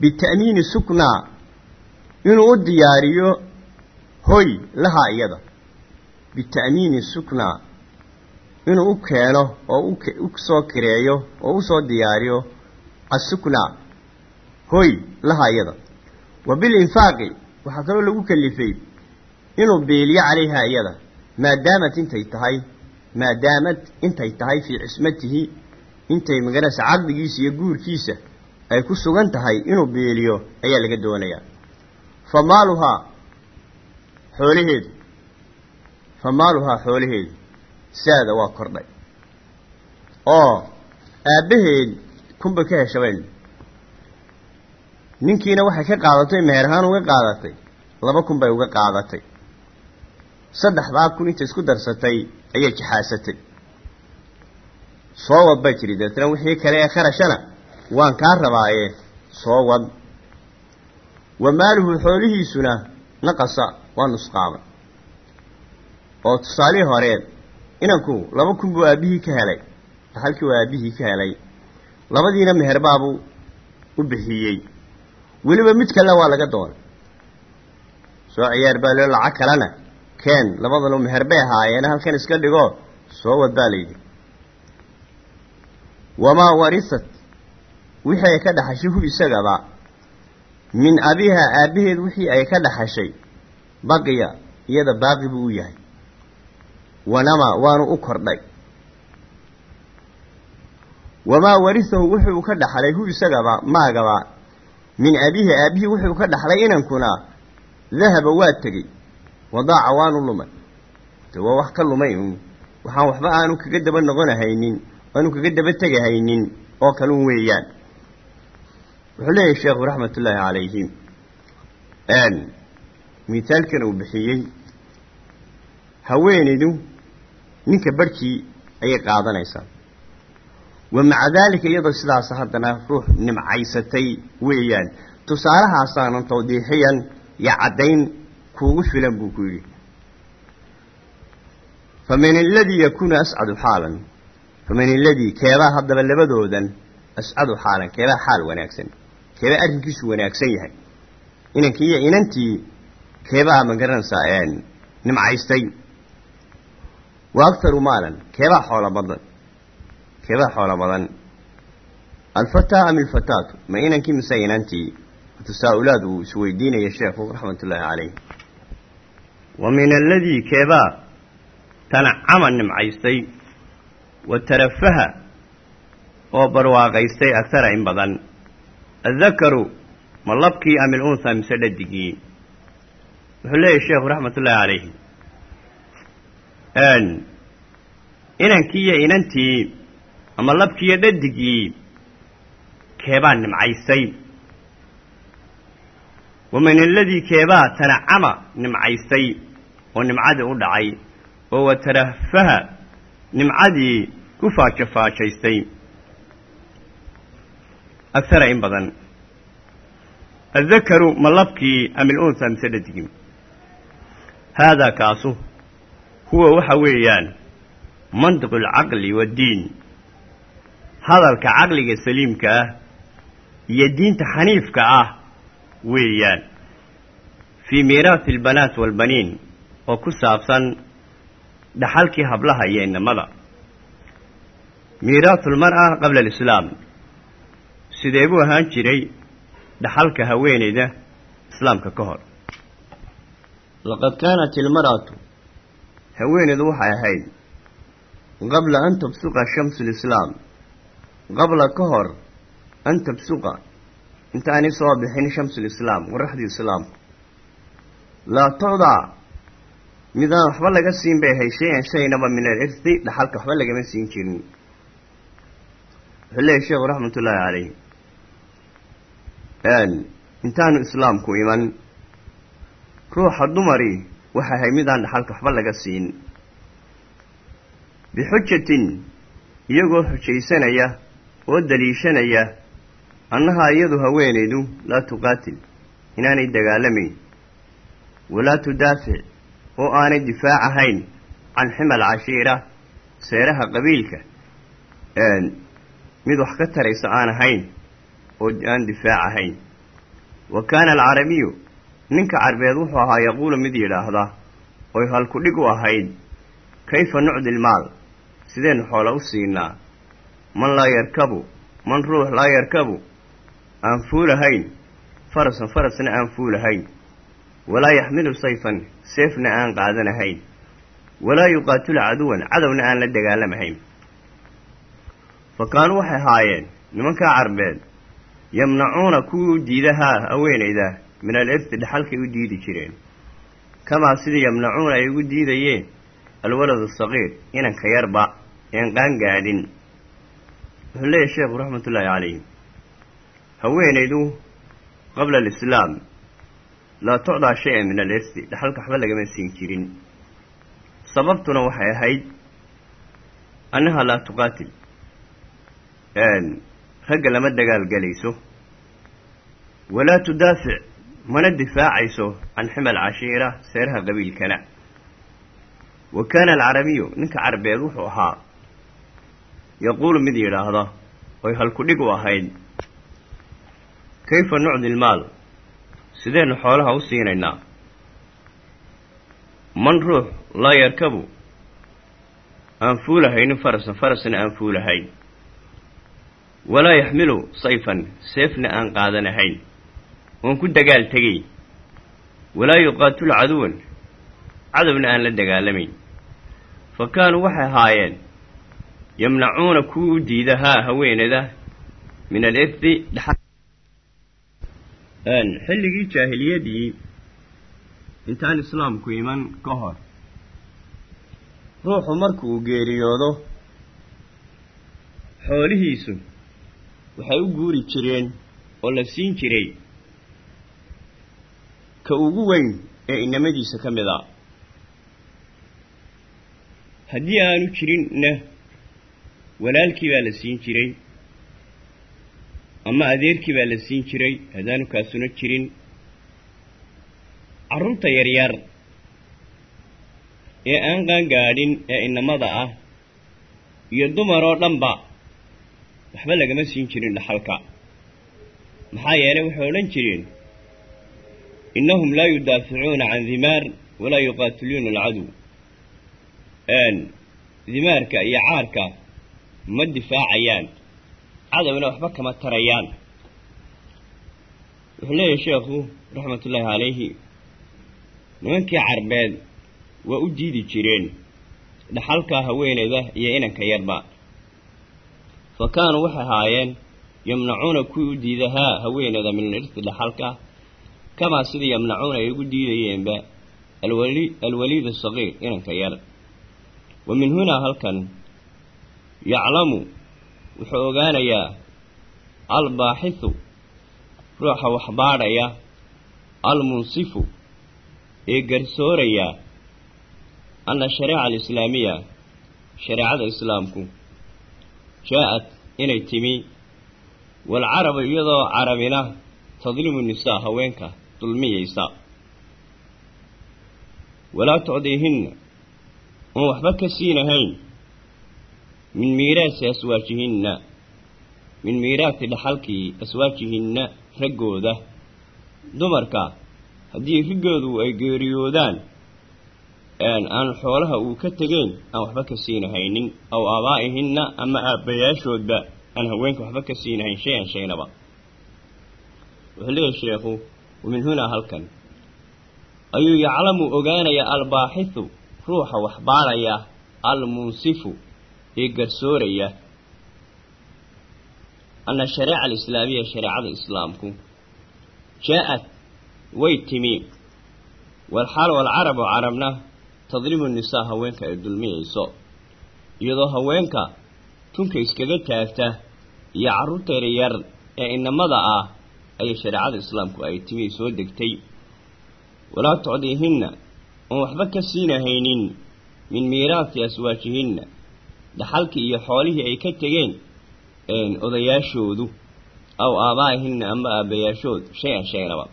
Speaker 1: bita'miini suknaa inuu u diyaariyo hoy lahaa iyada. Bita'miini suknaa inuu u keeno oo u soo kireeyo oo u soo diyaariyo asuknaa hoy lahaa iyada wa bilinfaaqi waxaa kaloo lagu kalifay. Inuu beeliyo calayha iyada maadaamat intay tahay maadaamad intay tahay fii cismatihi intay maganaysa caqdigiisa iyo guurkiisa ay ku sugan tahay inuu beeliyo ayaa laga doonayaa. Fa maaluhaa xoolaheedu fa maaluhaa xoolaheedu saada waa kordhay. Oo aabbaheed kunbay ka hesha bayl ninkiina waxay ka qaadatay meher ahaan uga qaadatay laba kun bay uga qaadatay. Saddexdaa kun inta isku darsatay ayay jaxaasatay soo wad bay tidhi deetna wixii kale ee kharashana waan kaa rabaaye soo wad. Wa maaluhu xoolihiisuna naqasa waa nusqaamay oo tusaalihii hore inanku laba kun buu aabbihii ka helay dhaxalkii uu aabbihii ka helay. Labadiina meherbaabuu u bixiyey. Weliba mid kalena waa laga doonay soo ciyaar baa loo lacag kalena. Keen labadanu meher bay ahaayeena halkan iska dhigo soo wad baa layidhi. Wamaa warisat wixii ay ka dhaxashay hu isagaba. Min abiha aabbaheed wixii ay ka dhaxashay baqiya iyada baaqi buu u yahay wanama waanu u kordhay. Wamaa warisahu wuxuu ka dhaxlay hu isagaba maagaba min abihi aabbihii wuxuu ka dhaxlay inankuna dahaba waa tegey. Wadaaca waanu lumay. Waa wax ka lumay un waxaan waxba aanu kaga daba noqonahaynin aanu kaga daba tegahaynin oo kalun weeyaan. Wuxuu leeyahay sheekhu raxmatullaahi calayhi mithaalkan uu bixiyey haweenaydu ninka barhkii ayay qaadanaysaa. Wa maca daalika iyadoo sidaas haddana ruux nimcaysatay weeyaan. Tusaalahaasaanan tawdiixiyan iyo caddayn kuugu filan buu ku yidhi. Famin aladii yakuunu ascadu xaalan. Famin aladii keebaa haddaba labadoodan ascadu xaalan keebaa xaal wanaagsan. Keebaa arrinkiisu wanaagsan yahay. Inankii iyo inantii keebaa ma garanaysaa nimcaystay wa aktaru maalan keebaa xoolo badan keebaa xoolo badan alfataa am ilfataatu ma inankii mise inantii tasaa-ulaad uu isweydiinaya sheekhu raxmatullaahi calayh wa min aladii keebaa tanacama nimcaystay wa tarafaha oo barwaaqaystay agtara in badan addakaru ma labkii am ilunha mise dhadigii wuxuu leeyahy sheekhu raxmatullaahi calayhi inankii iyo inantii ama labkiiyo dhadigii keebaa nimcaystay wa min aladii keebaa tanacama nimcaystay oo nimcadii u dhacay oo wa tarafaha nimcadii ku faajafaajaystay agtara in badan. Addakaru ma labkii am ilunha mise dhadigii haadaa kaasu huwa waxa weeyaan mantiqu alcaqli waaddiin hadalka caqliga saliimka ah iyo diinta xaniifka ah weeyaan. Fii miiraasi albanaat waalbaniin oo ku saabsan dhaxalkii hablaha iyo inamada. Miiraasu lmar'a qabla alislaam. Sidee buu ahaan jiray dhaxalka haweenayda islaamka ka hor haweenaydu waxay ahayd qabla an tabsuqa shamsu lislaam qabla ka hor an tabsuqa intaanay soo bixin shamsulislaam waraxdii islaamku laa tucdaa midaan waxba laga siin bay ahay shay-an shaynaba min alirdi dhaxalka waxba lagama siin jirin. Wuxuu leeyahy sheekhu raxmatullaahi calayh intaanu islaamku iman ruuxa dumari waxay ahay midaan dhaxalka waxba laga siin. Bixujatin iyagoo xujaysanaya oo daliishanaya annahaa iyadu haweenaydu laa tuqaatil inaanay dagaalamayn walaa tudaafic oo aanay difaac ahayn can ximal cashiira seeraha qabiilka. Mid wax ka taraysa aan ahayn oo aan difaac ahayn. Wa kaana alcarabiyu ninka carbeed wuxuu ahaa yaquulu mid yidhaahda oy halkudhig u ahayd kayfa nucdi lmaal? Sideennu xoola u siinaa. Man laa yarkabu man ruux laa yarkabu aan fuulahayn. Farasan farasna aan fuulahayn. Walaa yaxmilu sayfan seefna aan qaadanahayn. Walaa yuqaatilu caduwan cadowna aan la dagaalamahayn. Fa kaanuu waxay ahaayeen nimankaa carbeed yamnacuuna kuwii diidahaa haweenayda min alirti dhaxalkay u diidi jireen. Kamaa sidii yamnacuuna ay ugu diidayeen alwaladu saqiir inanka yarba een qaan gaadhin. Wuxuu leeyahy sheekhu raxmatullaahi calayh haweenaydu qabla alislaam laa tucdaa shay-an min alirsi dhaxalka waxba lagama siin jirin. Sababtuna waxay ahayd annaha laa tuqaatil ragga lama dagaalgelayso walaa tudaafic mana difaacayso can ximal cashiira seeraha qabiilkana. Wa kaana alcarabiyu ninka carbeed wuxuu ahaa yaquulu mid yidhaahda oy halkudhig u ahayd kayfa nucdi lmaal? Sideennu xoolaha u siinaynaa. Man ruux laa yarkabu aan fuulahaynin farasan farasna aan fuulahayn. Walaa yaxmilu sayfan seefna aan qaadanahayn oon ku dagaal tegay walaa yuqaatilu caduwan. Cadowna aan la dagaalamayn fa kaanuu waxay ahaayeen yamnacuuna kuwii u diida haa haweenada min alirdi xilligii jaahiliyadii intaan islaamku iman ka hor ruuxu markuu geeriyoodo xoolihiisu waxay u guuri jireen oo la siin jiray ka ugu weyn ee inamadiisa ka mid a. Haddii aanu jirinna walaalkii baa la siin jiray ama adeerkii baa la siin jiray haddaanu kaasuna jirin carruurta yaryar ee aan qaangaadhin ee inamada ah iyo dumar oo dhanba waxba lagama siin jirin dhaxalka. Maxaa yeelay waxay odhan jireen innahum laa yudaaficuuna can dimaar walaa yuqaatiluuna alcadow dimaarka iyo caarka ma difaacayaan cadowna waxba kama tarayaan wuxuu leeyahay sheekhu raxmatullaahi calayhi nimankii carbeed waa u diidi jireen dhaxalka haweeneyda iyo inanka yarba fa kaanuu waxay ahaayeen yamnacuuna kuwii u diidahaa haweeneyda min alirti dhaxalka kamaa sidii yamnacuuna ay ugu diidayeenba alwali alwaliid asagiir inanka yar wa min hunaa halkan yaclamu wuxuu ogaanayaa albaaxithu ruuxa waxbaadhaya almunsifu ee garsooraya anna shareeca alislaamiya shareecada islaamku jaa-ad inay timi waalcarabu iyadoo carabina tadlimu nisaa haweenka dulmiyaysa walaa tucdiihinna oon waxba ka siinahayn min miiraasi aswaajihinna min miiraasi dhaxalkii aswaajihinna raggooda. Dumarka haddii riggoodu ay geeriyoodaan aan xoolaha uu ka tegeen aan waxba ka siinahaynin aw aabaa'ihinna ama aabbayaashoodba aan haweenka waxba ka siinahayn shay an shaynaba. Wuxuu leeyahay sheekhu wamin hunaa halkan ayuu yaclamu ogaanaya albaaxithu ruuxa waxbaadhaya almunsifu ee garsooraya anna shareeca alislaamiya shareecada islaamku jaa-ad way timi walxaal walcarabu carabna tadlimu nisaa haweenka ay dulmiyayso iyadoo haweenka tunka iskaga taagta iyo carruurta yaryar ee inamada ah ayay shareecada islaamku ay timi soo degtay. Walaa tucdiihinna oon waxba ka siinahaynin min miiraasi aswaajihinna dhaxalkii iyo xoolihii ay ka tegeen odayaashoodu aw aabaa'ihinna ama aabbayaashood shay an shaynaba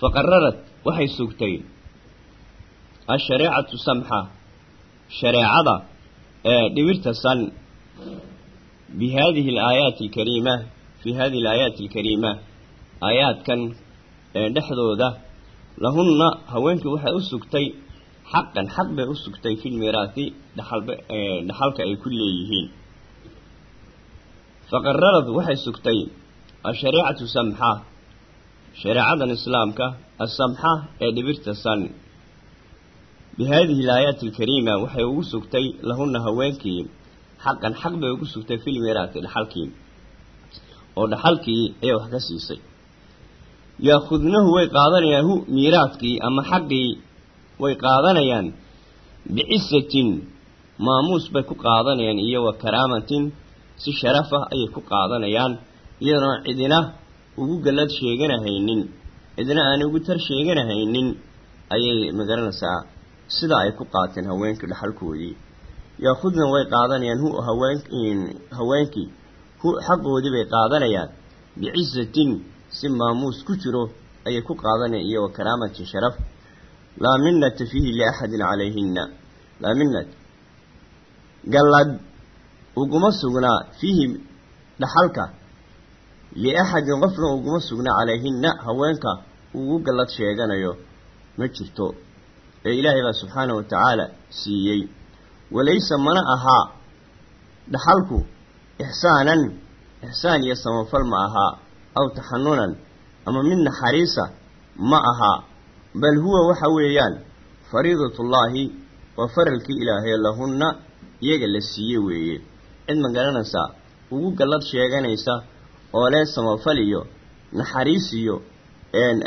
Speaker 1: fa qararad waxay sugtay ashareecatu samxa shareecada ee dhibirta san bi haadihi alaayaati alkariima fii hadihi alaayaati alkariima aayaadkan dhexdooda lahunna haweenkii waxay u sugtay xaqan xaq bay u sugtay fi lmiiraasi dhaxalba dhaxalka ay ku leeyihiin faqararad waxay sugtay ashareecatu samxa shareecadan islaamka asamxa ee dhibirta san bi haadihi alaayaati alkariima waxay ugu sugtay lahunna haweenkii xaqan xaq bay ugu sugtay fi lmiiraasi dhaxalkii oo dhaxalkii ayay wax ka siisay. Yaakhudnahu way qaadanayaan hu miiraadkii ama xaqii way qaadanayaan bicisatin maamuus bay ku qaadanayaan iyo wa karaamatin si sharaf ah ayay ku qaadanayaan iyadoona cidina ugu gallad sheeganahaynin cidina aanay ugu tar sheeganahaynin ayay ma garanaysaa. Sida ay ku qaateen haweenkii dhaxalkoodii. Yaakudna way qaadanayaan hu haween haweenkii xaqoodii bay qaadanayaan. Bicisatin si maamuus ku jiro ayay ku qaadanayaan iyo wa karaamatin sharaf. Laa minnata fiihi liaxadin calayhinna. Laa minnat. Gallad uguma sugnaa fiihi dhaxalka. Liaxadin qofna uguma sugnaa calayhinna haweenka ugu gallad sheeganayo ma jirto. Ee ilaahay baa subxaanahu wa tacaala siiyey. Walaysa mana ahaa dhaxalku ixsaanan ixsaan iyo samafal ma ahaa aw taxanunan ama mid naxariisa ma ahaa bal huwa waxa weeyaan fariidatullaahi waa faralkii ilaahay lahunna iyaga la siiye weeye. Cid ma ugu gallad sheeganaysa oo lee samafal iyo naxariis iyo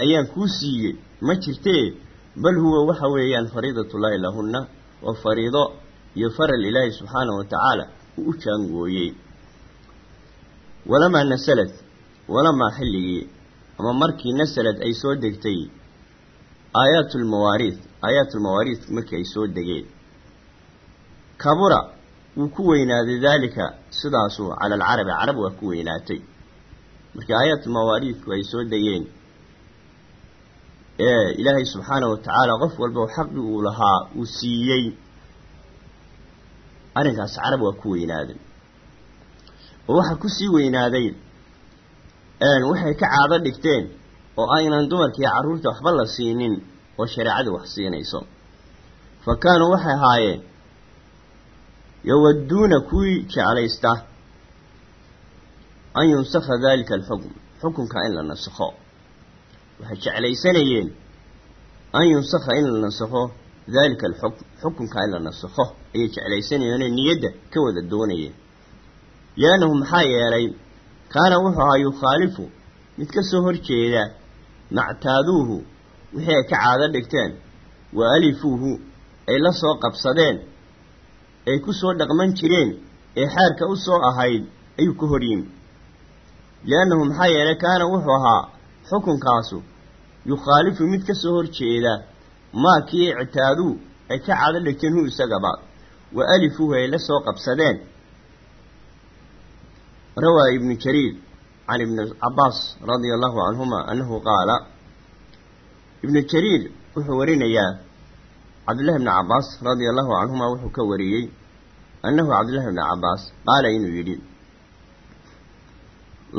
Speaker 1: ayaan kuu siiyey ma jirtee bal huwa waxa weeyaan fariidatullaahi lahunna waa fariido iyo faral ilaahay subxaanahu wa tacaala uu u jaangooyey walamaa nasalad walamaa xilligii ama markii nasalad ay soo degtay aayaatulmawaariid aayaatulmawaariid markii ay soo degeen. Kabura wuu ku weynaaday daalika sidaasuu cala alcarabi carab waa ku weynaatay. Markii aayaatulmawaariidku ay soo degeen ee ilaahay subxaanahu wa tacaala qof walba xaqii uu lahaa uu siiyey arrinkaas carab waa ku weynaaday oo waxaa ku sii weynaaday waxay ka caado dhigteen oo aynan dumarkii carruurta waxba la siinin oo shareecadu wax siinayso. Fa kaanuu waxay ahaayeen yawadduuna kuwii jeclaysta an yunsakha daalika alxukm xukunka in la nasakho. Waxay jeclaysanayeen an yunsakha in la nasakho daalika alxukm xukunka in la nasakho. Ayay jeclaysanayeenoo niyadda ka wada doonayeen liannahu maxaa yeelay kaana wuxuu ahaa yukhaalifu mid ka soo horjeeda mactaaduuhu wixii ay ka caado dhigteen wa alifuuhu ay la soo qabsadeen ay ku soo dhaqman jireen ee xaarka u soo ahayd ayuu ka hor yimi liannahu maxaa yeelay kaana wuxuu ahaa xukunkaasu yukhaalifu mid ka horjeeda maa kii ay ka caado dhigteen hu isagaba wa alifuuhu ay la qabsadeen can ibni cabaas radia allahu canhuma annahu qaala ibnu jariir wuxuu warinayaa cabdillahi bni cabaas radia allahu canhuma wuxuu ka wariyey annahu cabdillahi bni cabaas qaala inuu yidhi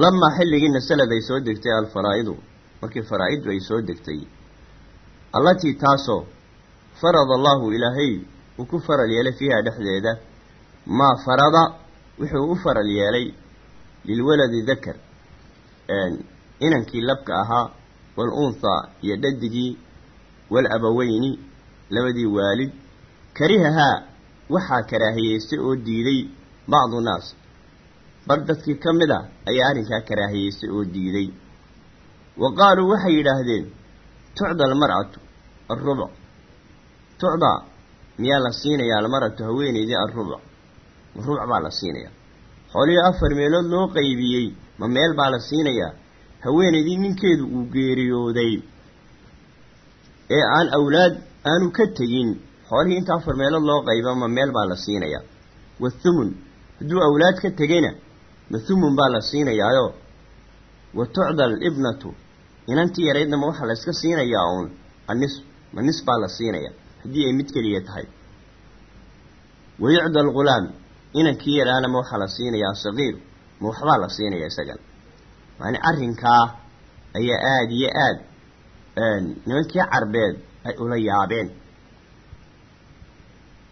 Speaker 1: lamaa xilligii nasalad ay soo degtay alfaraa'idu markii faraa'idu ay soo degtay allatii taasoo farada allahu ilaahay uu ku faral yeelay fiiha dhexdeeda maa farada wuxuu u faral yeelay lilwaladi dakar inankii labka ahaa wal unthaa iyo dhadigii wal abaweyni labadii waalid karihahaa waxaa karaahiyeystay oo diiday bacdu naas bar dadkii ka mid a ayaa arrinkaa karaahiyeystay oo diiday wa qaaluu waxay yidhaahdeen tucda almar'atu alrubuc tucda miyaa la siinayaa almar'atu haweenaydii alrubuc rubuc baa la siinayaa xoolihii afar meelood loo qaybiyey ma meel baa la siinayaa? Haweenaydii ninkeedu uu geeriyooday. Ee aan awlaad aanu ka tegin xoolihii inta afar meelood loo qayba ma meel baa la siinayaa? Wathumun hadduu awlaad ka tegayna ma thumun baa la siinayaayo wa tucda alibnatu inantii yaraydna ma waxaa la yska siinayaa uun? Anis ma nis baa la siinayaa haddii ay mid keliya tahay. Wa yucda algulaam inankii yaraana ma waxaa la siinayaa saqiir ma waxbaa la siinayaa isagan macni arrinkaa ayaa aada iyo aada nimankii carbeed ay ula yaabeen.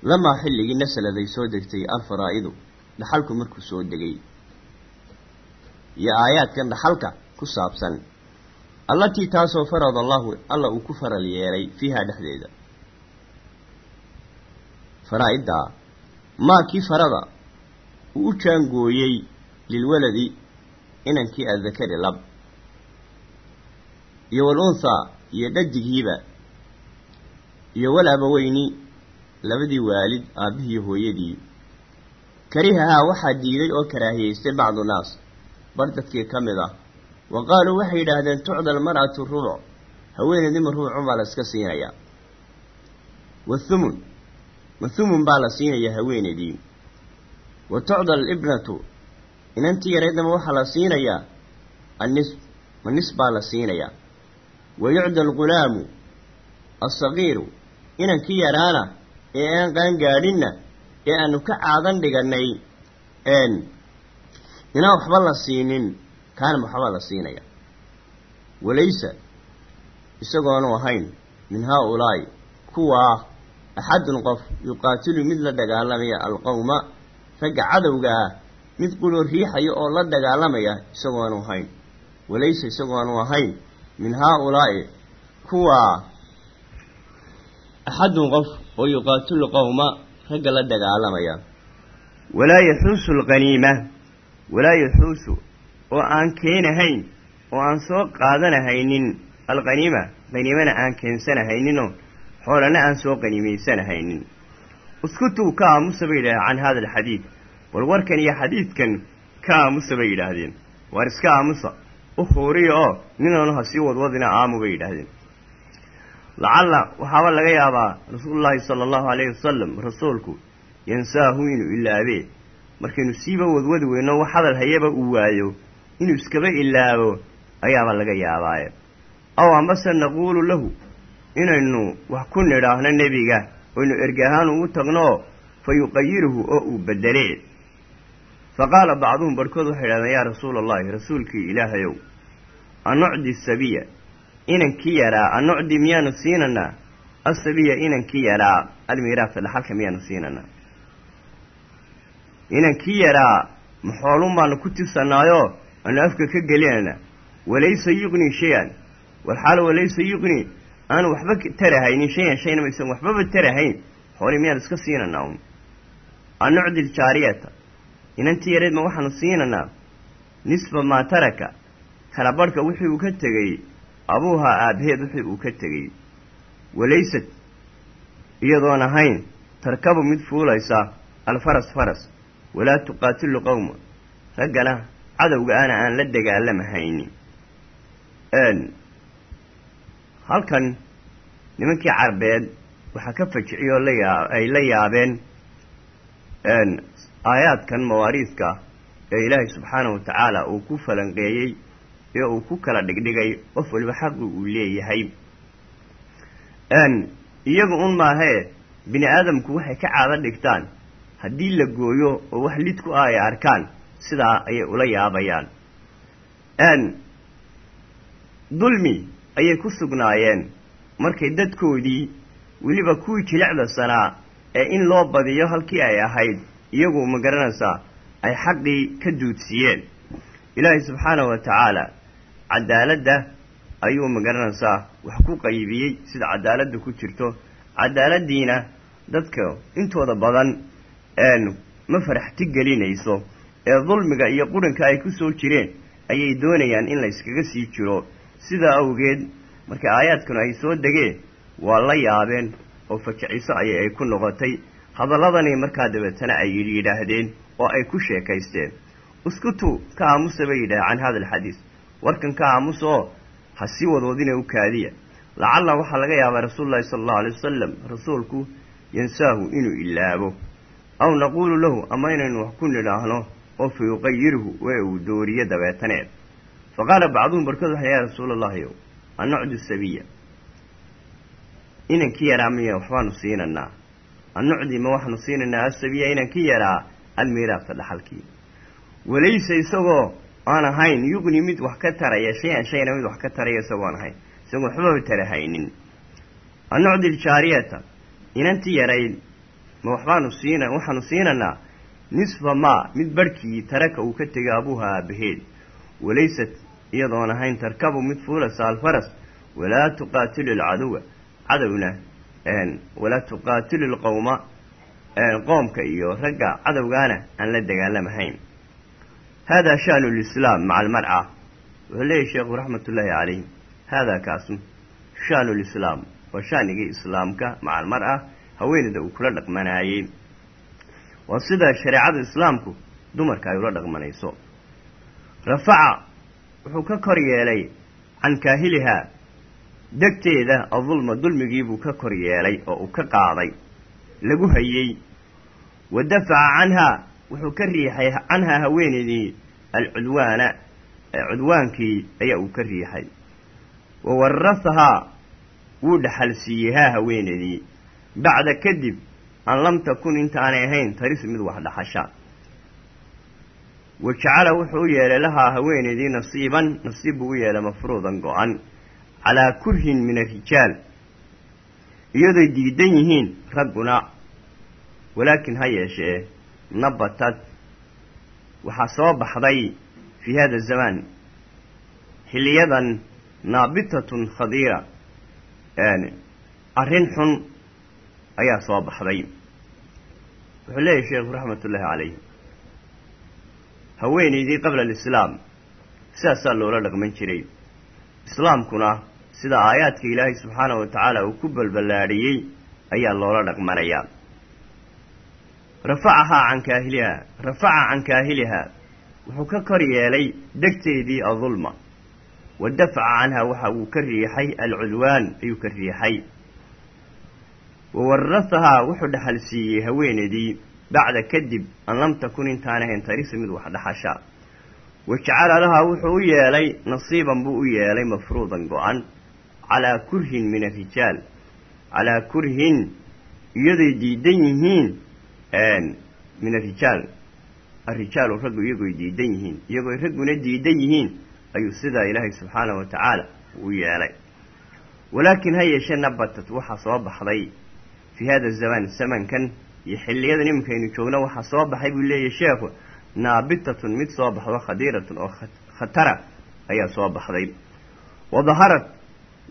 Speaker 1: Lamaa xilligii nasalad ay soo degtay alfaraa'idu dhaxalku markuu soo degay. Iyo aayaadkan dhaxalka ku saabsan allatii taasoo farada allahu alla uu ku faral yeelay fiiha dhexdeeda. Faraa-iddaa maa kii farada uu u jaangooyey lilwaladi inankii addakari lab. Iyo wal unthaa iyo dhadigiiba iyo wal abaweyni labadii waalid aabbihii hooyadii. Karihahaa waxaa diiday oo karaahiyeystay bacdu naas bar dadkii ka mid ah. Wa qaaluu waxay yidhaahdeen tucda almar'atu rubuc haweeneydima rubucun baa la iska siinayaa wathumun ma thumun baa la siinayaa haweeneydii wa tucda alibnatu inantii yareydnama waxaa la siinayaa annisb ma nis baa la siinayaa. Wa yucda algulaamu alsagiiru inankii yaraana ee aan qaangaadhinna ee aanu ka caadan dhigannay inaan waxba la siinin kaana waxba la siinaya walaysa isagoonu ahayn min haa-ulaa'i kuwaa axadun qof yuqaatilu mid la dagaalamaya alqowma ragga cadowga ah mid quloo riixaya oo la dagaalamaya isagoonu ahayn walaysa isagoonu ahayn min haa-ulaa'i kuwaa axadun qof oo yuqaatilu qowma ragga la dagaalamaya walaa yaxuusu alqaniima walaa yaxuusu oo aan keenahayn oo aan soo qaadanahaynin alqaniima qaniimana aan keensanahayninoo xoolana aan soo qaniimaysanahaynin. Uskutuu ka aamusa bay yidhahdeen can hada alxadiid. Bal warkan iyo xadiidkan ka aamusa bay yidhaahdeen. Waar iska aamusa? U huuriya oo ninaanu ha sii wadwadina aamu bay yidhaahdeen. Lacalla waxaaba laga yaabaa rasuulullaahi sala allahu calayhi wasalam rasuulku yansaahu inuu ilaabee. Markaynu siiba wadwadi weyno wax hadal hayaba uu waayo inuu iskaba ilaabo ayaaba laga yaabaaye. Aw amase naquulu lahu inaynu wax ku nidhaahno nebiga oynu ergahaan ugu tagno fa yuqayiruhu oo uu bedelee fa qaala bacduhum barhkood waxay idhahdeen yaa rasuula allahi rasuulkii ilaahayow anucdi sabiya inankii yaraa anucdi miyaanu siinanaa asabiya inankii yaraa almiiraafta dhaxalka miyaanu siinanaa inankii yaraa maxoolun baanu ku tirsanaayo aanu afka ka gelinayna walaysa yuqni shay-an walxaal walaysa yuqni aanu waxba tarahaynin shay-an shaynama isagon waxbaba tarahayn. Xooli miyaanu iska siinanaa un anucdi ljaariyata inantii yareed ma waxaanu siinanaa nisfa maa taraka. Kala barhka wixii uu ka tegey abuuhaa aabbaheed wixii uu ka tegey. Walaysad iyadoon ahayn tarkabu mid fuulaysa alfaras faras. Walaa tuqaatilu qowma raggana cadowga ana aan la dagaalamahaynin halkan nimankii carbeed waxaa ka fajiciyoo layaa ay la yaabeen aayaadkan mawaariidka ee ilaahay subxaanahu wa tacaala uu ku falanqeeyey ee uu ku kala dhigdhigay qof waliba xaqi uu leeyahay. Iyagu un maahee bini aadamku waxay ka caado dhigtaan haddii la gooyo oo wax lid ku ah ay arkaan sidaa ayay ula yaabayaan. Dulmi ayay ku sugnaayeen. Markay dadkoodii weliba kuwii jilicda sanaa ee in loo badiyo halkii ay ahayd iyagu ma garanaysaa ay xaqii ka duudsiiyeen ilaahay subxaanahu wa tacaala cadaaladda ayuu ma garanaysaa wax ku qaybiyey sida cadaaladda ku jirto. Cadaaladdiina dadka intooda badan ma faraxti gelinayso. Ee dulmiga iyo qurinka ay ku soo jireen ayay doonayaan in la yskaga sii jiro sidaa awgeed marka aayaadkanu ay soo degeen waa la yaabeen oo fajiciso ayay ay ku noqotay. Hadalladani markaa dabeetana ay yidhaahdeen oo ay ku sheekaysteen. Uskutu ka aamusa bay yidhaah can hada alxadiis warkan ka aamusa oo ha sii wadwadina u kaadiya. Lacalla waxaa laga yaabaa rasuulu llahi sala allahu wasalam rasuulku yansaahu inuu ilaabo. Aw naquulu lahu ama inaynu wax ku nidhaahno oo fa yuqayirhu wee uu dooriyo dabeetaneed fa qaala bacduhum barkood waxay yaa rasuula allahi annucdu sabiya inankii yaraa miya waxbaanu siinanaa annucdi ma waxaanu siinaynaa asabiya inankii yaraa almiiraafta dhaxalkii walaysa isagoo aan ahayn yuqni mid wax ka taraya shay-an shayna mid wax ka taraya isagoon ahayn isagoon waxbaba tarahaynin annucdi ljaariyata inantii yarayd ma waxbaanu siina waxaanu siinanaa nisfa maa mid barhkii taraka uu ka tegay abuuha aabaheed walaysat iyadoon ahayn tarkabu mid fuulasa alfaras walaa tuqaatilu alcaduwa. Cadowna walaa tuqaatilu lqowma qoomka iyo ragga cadowgaana aan la dagaalamahayn hada shanu lislaam maca almarca wuxuu leeyahy sheekhu raxmat ullaahi calayh haadaa kaasu shanu lislaam waa shaanigii islaamka maca almar'a haweeneyda uu kula dhaqmanaayey. Waa sida shareecada islaamku dumarka ay ula dhaqmanayso. Rafaca wuxuu ka kor yeelay can kaahilihaa degteeda adulma dulmigiibuu ka kor yeelay oo uu ka qaaday. Lagu hayey wa dafaca canhaa wuxuu ka riixay canhaa haweenaydii alcudwaana. Cudwaankii ayaa uu ka riixay. Wa warasahaa. Wuu dhaxal siiyey haa haweenaydii bacda kadib an lam takun intaanay ahayn tarisu mid wax dhaxasha wa jacala wuxuu u yeelay lahaa haweenaydii nasiiban nasiib buu u yeelay mafruudan go-an calaa kurhin min arijaal iyadoy diidan yihiin ragguna walaakin ha yeeshee nabatad waxaa soo baxday fii hada zamaan xilliyadan naabitatun khadiira arrin xun ayaa soo baxday wuxuu leeyahy sheekhu raxmatullaahi calayh haweenaydii qabla alislaam. Sidaasaa loola dhaqman jiray. Islaamkuna sida aayaadka ilaahay subxaanahu wa tacaala uu ku balballaadhiyey ayaa loola dhaqmanayaa. Rafacahaa can kaahilihaa rafaca can kaahilihaa wuxuu ka kor yeelay degteedii adulma. Wa dafaca canhaa waxa uu ka riixay alcudwaan ayuu ka riixay. Wa warasahaa wuxuu dhaxal siiyey haweenaydii bacda kadib an lam takun intaan ahayn tarisu mid wax dhaxasha wa jacala lahaa wuxuu u yeelay nasiiban buu u yeelay mafruudan go-an calaa kurhin min arijaal calaa kurhin iyaday diidan yihiin min arijaal arijaalu raggu iyagoy diidan yihiin iyagoy ragguna diidan yihiin ayuu sidaa ilaahay subxaanahu wa tacaala u yeelay walaakin ha yeeshee nabatat waxaa soo baxday fii hada zamaan zamankan iyo xilliyadan iminkaynu joogno waxaa soo baxay buu leeyahy sheekhu naabitatun mid soo baxdo khadiiratun oo khatara ayaa soo baxday. Wa daharad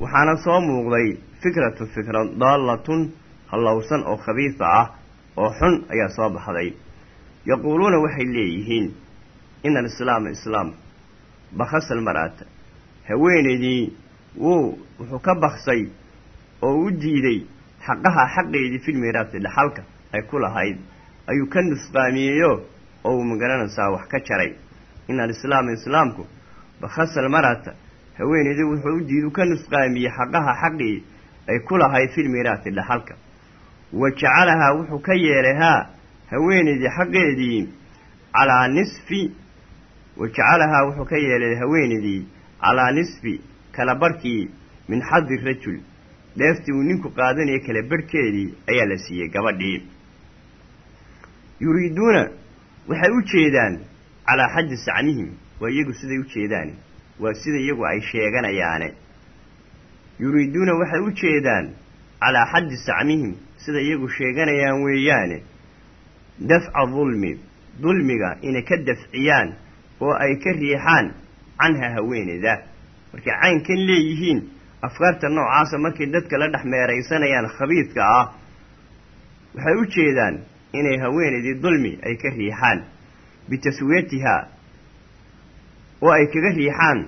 Speaker 1: waxaana soo muuqday fikratun fikra daallatun hallowsan oo khabiisa ah oo xun ayaa soo baxday. Yaquuluuna waxay leeyihiin ina alislaama islaam bakhasa almar'ata haweenaydii wuu wuxuu ka baksay oo u diiday xaqaha xaqeedii filmiraasi dhaxalka ay ku lahayd ayuu ka nusqaamiyeyo oo uu ma garanaysaa wax ka jaray. Ina alislaama islaamku bakhasa almar'ata haweenaydii wuxuu u diidu ka nusqaamiyey xaqaha xaqii ay ku lahayd filmiraasi dhaxalka. Wa jacalahaa wuxuu ka yeelay haa haweenaydii xaqeedii calaa nisfi wa jacalahaa wuxuu ka yeelay haweenaydii calaa nisfi kala barhkii min xadi rajul. Dheeftii uu ninku qaadanaya kala barhkeedii ayaa la siiyey gabadhii yuriiduuna waxay u jeedaan calaa xaddi sacmihim waa iyagu siday u jeedaan waa sida iyagu ay sheeganayaane. Yuriiduuna waxay u jeedaan calaa xaddi sacmihim sida iyagu sheeganayaan weeyaane. Dafca dulmi dulmiga inay ka dafciyaan oo ay ka riixaan canha haweeneyda. Markay caynkan leeyihiin afkaarta noocaasa markay dadka la dhex meeraysanayaan khabiidka ah waxay u jeedaan inay haweenaydii dulmi ay ka riixaan. Bitaswiyatihaa oo ay kaga riixaan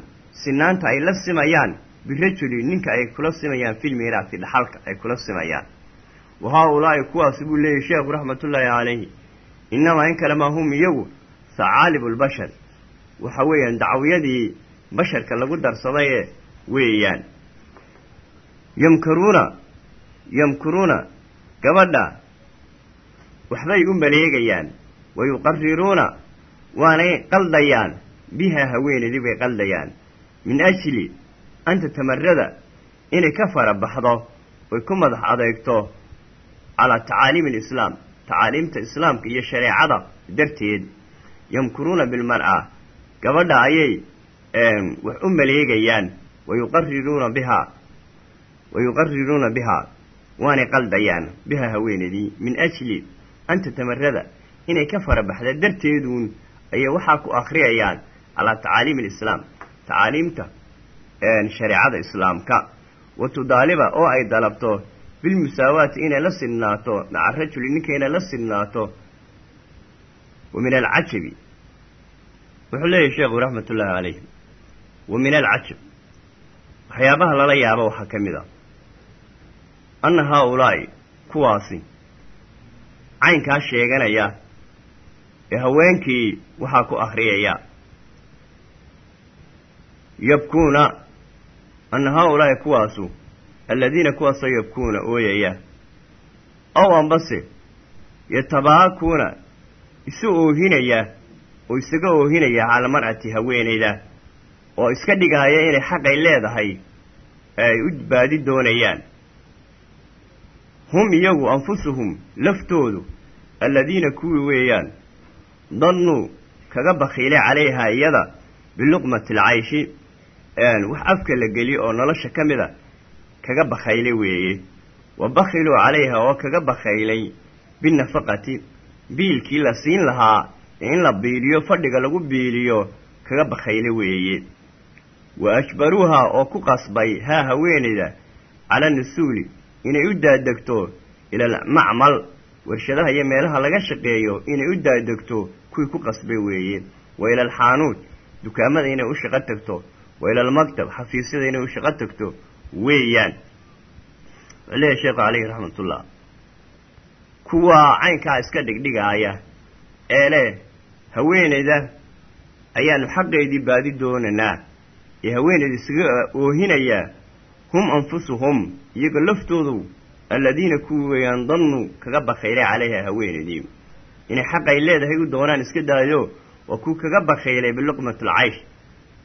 Speaker 1: sinaanta ay la simayaan birajuli ninka ay kula simayaan filmiraasi dhaxalka ay kula simayaan. Wa haa-ulaa'i buu leeyahy sheekhu raxmatullaahi calayhi innamaa in kalemaa hum iyagu sacaalibu lbashar waxa weeyaan dacwiyadii basharka lagu darsadaye weeyaan. Yamkuruuna yamkuruuna gabadha waxbay u maleegayaan. Wa yuqariruuna waanay qaldayaan. Bihaa haweenaydii bay qaldayaan. Min ajli an tatamarada inay ka fara baxdo oy ku madax adeegto calaa tacaaliimi alislaam. Tacaaliimta islaamka iyo shareecada darteed yamkuruuna bilmar'a. Gabadha ayay wax u maleegayaan. Wa yuqariruuna bihaa wa yuqariruuna bihaa waanay qaldayaan. Bihaa haweenaydii min ajli an tatamarada inay ka fara baxda darteeduun ayay waxaa ku akhriyayaan calaa tacaaliimi alislaam tacaaliimta shareecada islaamka. Wa tudaaliba oo ay dalabto bilmusaawaati inay la sidnaato maca rajuli ninka inay la sidnaato wa min alcajabi. Wuxuu leeyahy sheekhu raxmat ullaahi calayh wa min alcajab. Waxyaabaha lala yaabo waxaa ka mid a anna haa-ulaa'i kuwaasi caynkaa sheeganaya ee haweenkii waxaa ku akhriyaya. Yabkuuna anna haa-ulaahi kuwaasu alladiina kuwaasoo yabkuuna ooyaya. Ow ambase yatabaakuuna isu oohinaya oo isaga oohinaya cala mar'ati haweenayda oo iska dhigaaya inay xaqay leedahay ee ay u baadi doonayaan hum iyagu anfusuhum laftoodu alladiina kuwii weeyaan dannuu kaga bakhiilay calayhaa iyada biluqmati alcayshi wax afka la geliyo oo nolosha ka mida kaga bakhaylay weeye wa bakhiluu calayha oo kaga bakhaylay binafaqati biilkii la siin lahaa in la biiliyo fadhiga lagu biiliyo kaga bakhayle weeye wa ashbaruuha oo ku qasbay haa haweenayda cala nusuuli inay u daadegto ilal macmal warshadaha iyo meelaha laga shaqeeyo inay u daadegto kuwii ku qasbay weeye. Wa ilal xaanuud dukaamada inay u shaqo tagto. Wa ilal maktab xafiisyada inay u shaqo tagto weeyaan. Wuxuu leeyahy sheekhu caleyhi raxmatullah kuwa caynkaa iska dhigdhigaaya ee leh haweenayda ayaanu xaqeedii baadi doonanaa ee haweenayda isaga oohinaya hum anfusuhum iyaga laftoodu alladiina kuwii weeyaan dannuu kaga bakhaylay calayha haweenaydii inay xaqay leedahay u doonaan iska daayo waa kuu kaga bakhaylay biluqmatil caysh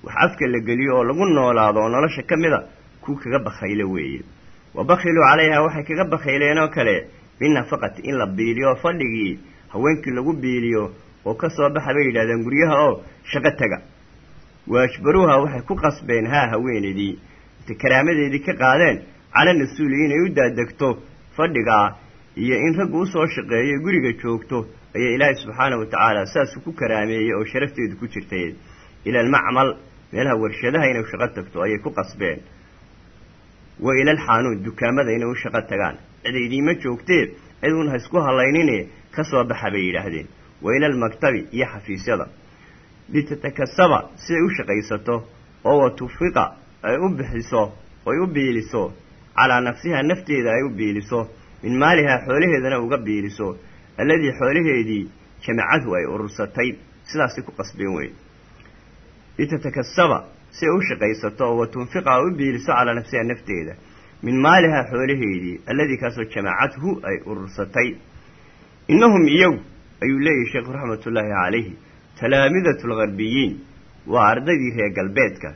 Speaker 1: wax afka la geliyo oo lagu noolaado oo nolosha ka mida kuu kaga bakhaylo weeye wa bakhiluu calayha waxay kaga bakhayleen oo kale binafaqati in la biiliyo fadhigii haweenkii lagu biiliyo oo ka soo baxa bay yidhahdeen guryaha oo shaqo taga wa ashbaruuha waxay ku qasbeen haa haweenaydii intay karaamadeedii ka qaadeen. Cala nasuuli inay u daadegto fadhigaa iyo in raggu u soo shaqeeyo guriga joogto ayaa ilaahay subxaana wa tacaala saasuu ku karaameeyey oo sharafteedu ku jirtay. Ila almacmal meelaha warshadaha inay shaqo tagto ayay ku qasbeen. Wa ila alxaanuud dukaamada inay u shaqo tagaan. Cid idiima joogtee ciduun ha isku hallaynine ka soo baxa bay yidhaahdeen. Wa ila almaktabi iyo xafiisyada. Litatakasaba siday u shaqaysato oo wa ay u bixiso oy u biiliso. Calaa nafsiha nafteeda ay u biiliso. Min maalihaa xoolaheedana uga biiliso. Alladii xoolaheedii jamacadu ay urursatay sidaasay ku qasbeen wey litatakasaba si ay u shaqaysato oo wa tunfiqa ay u biiliso calaa nafsiha nafteeda. Min maalihaa xoolaheedii alladii kaasoo jamacadhu ay urursatay innahum iyagu ayuu leeyahy sheekhu raxmatullaahi calayhi talaamidatu algarbiyiin waa ardaydii reer galbeedka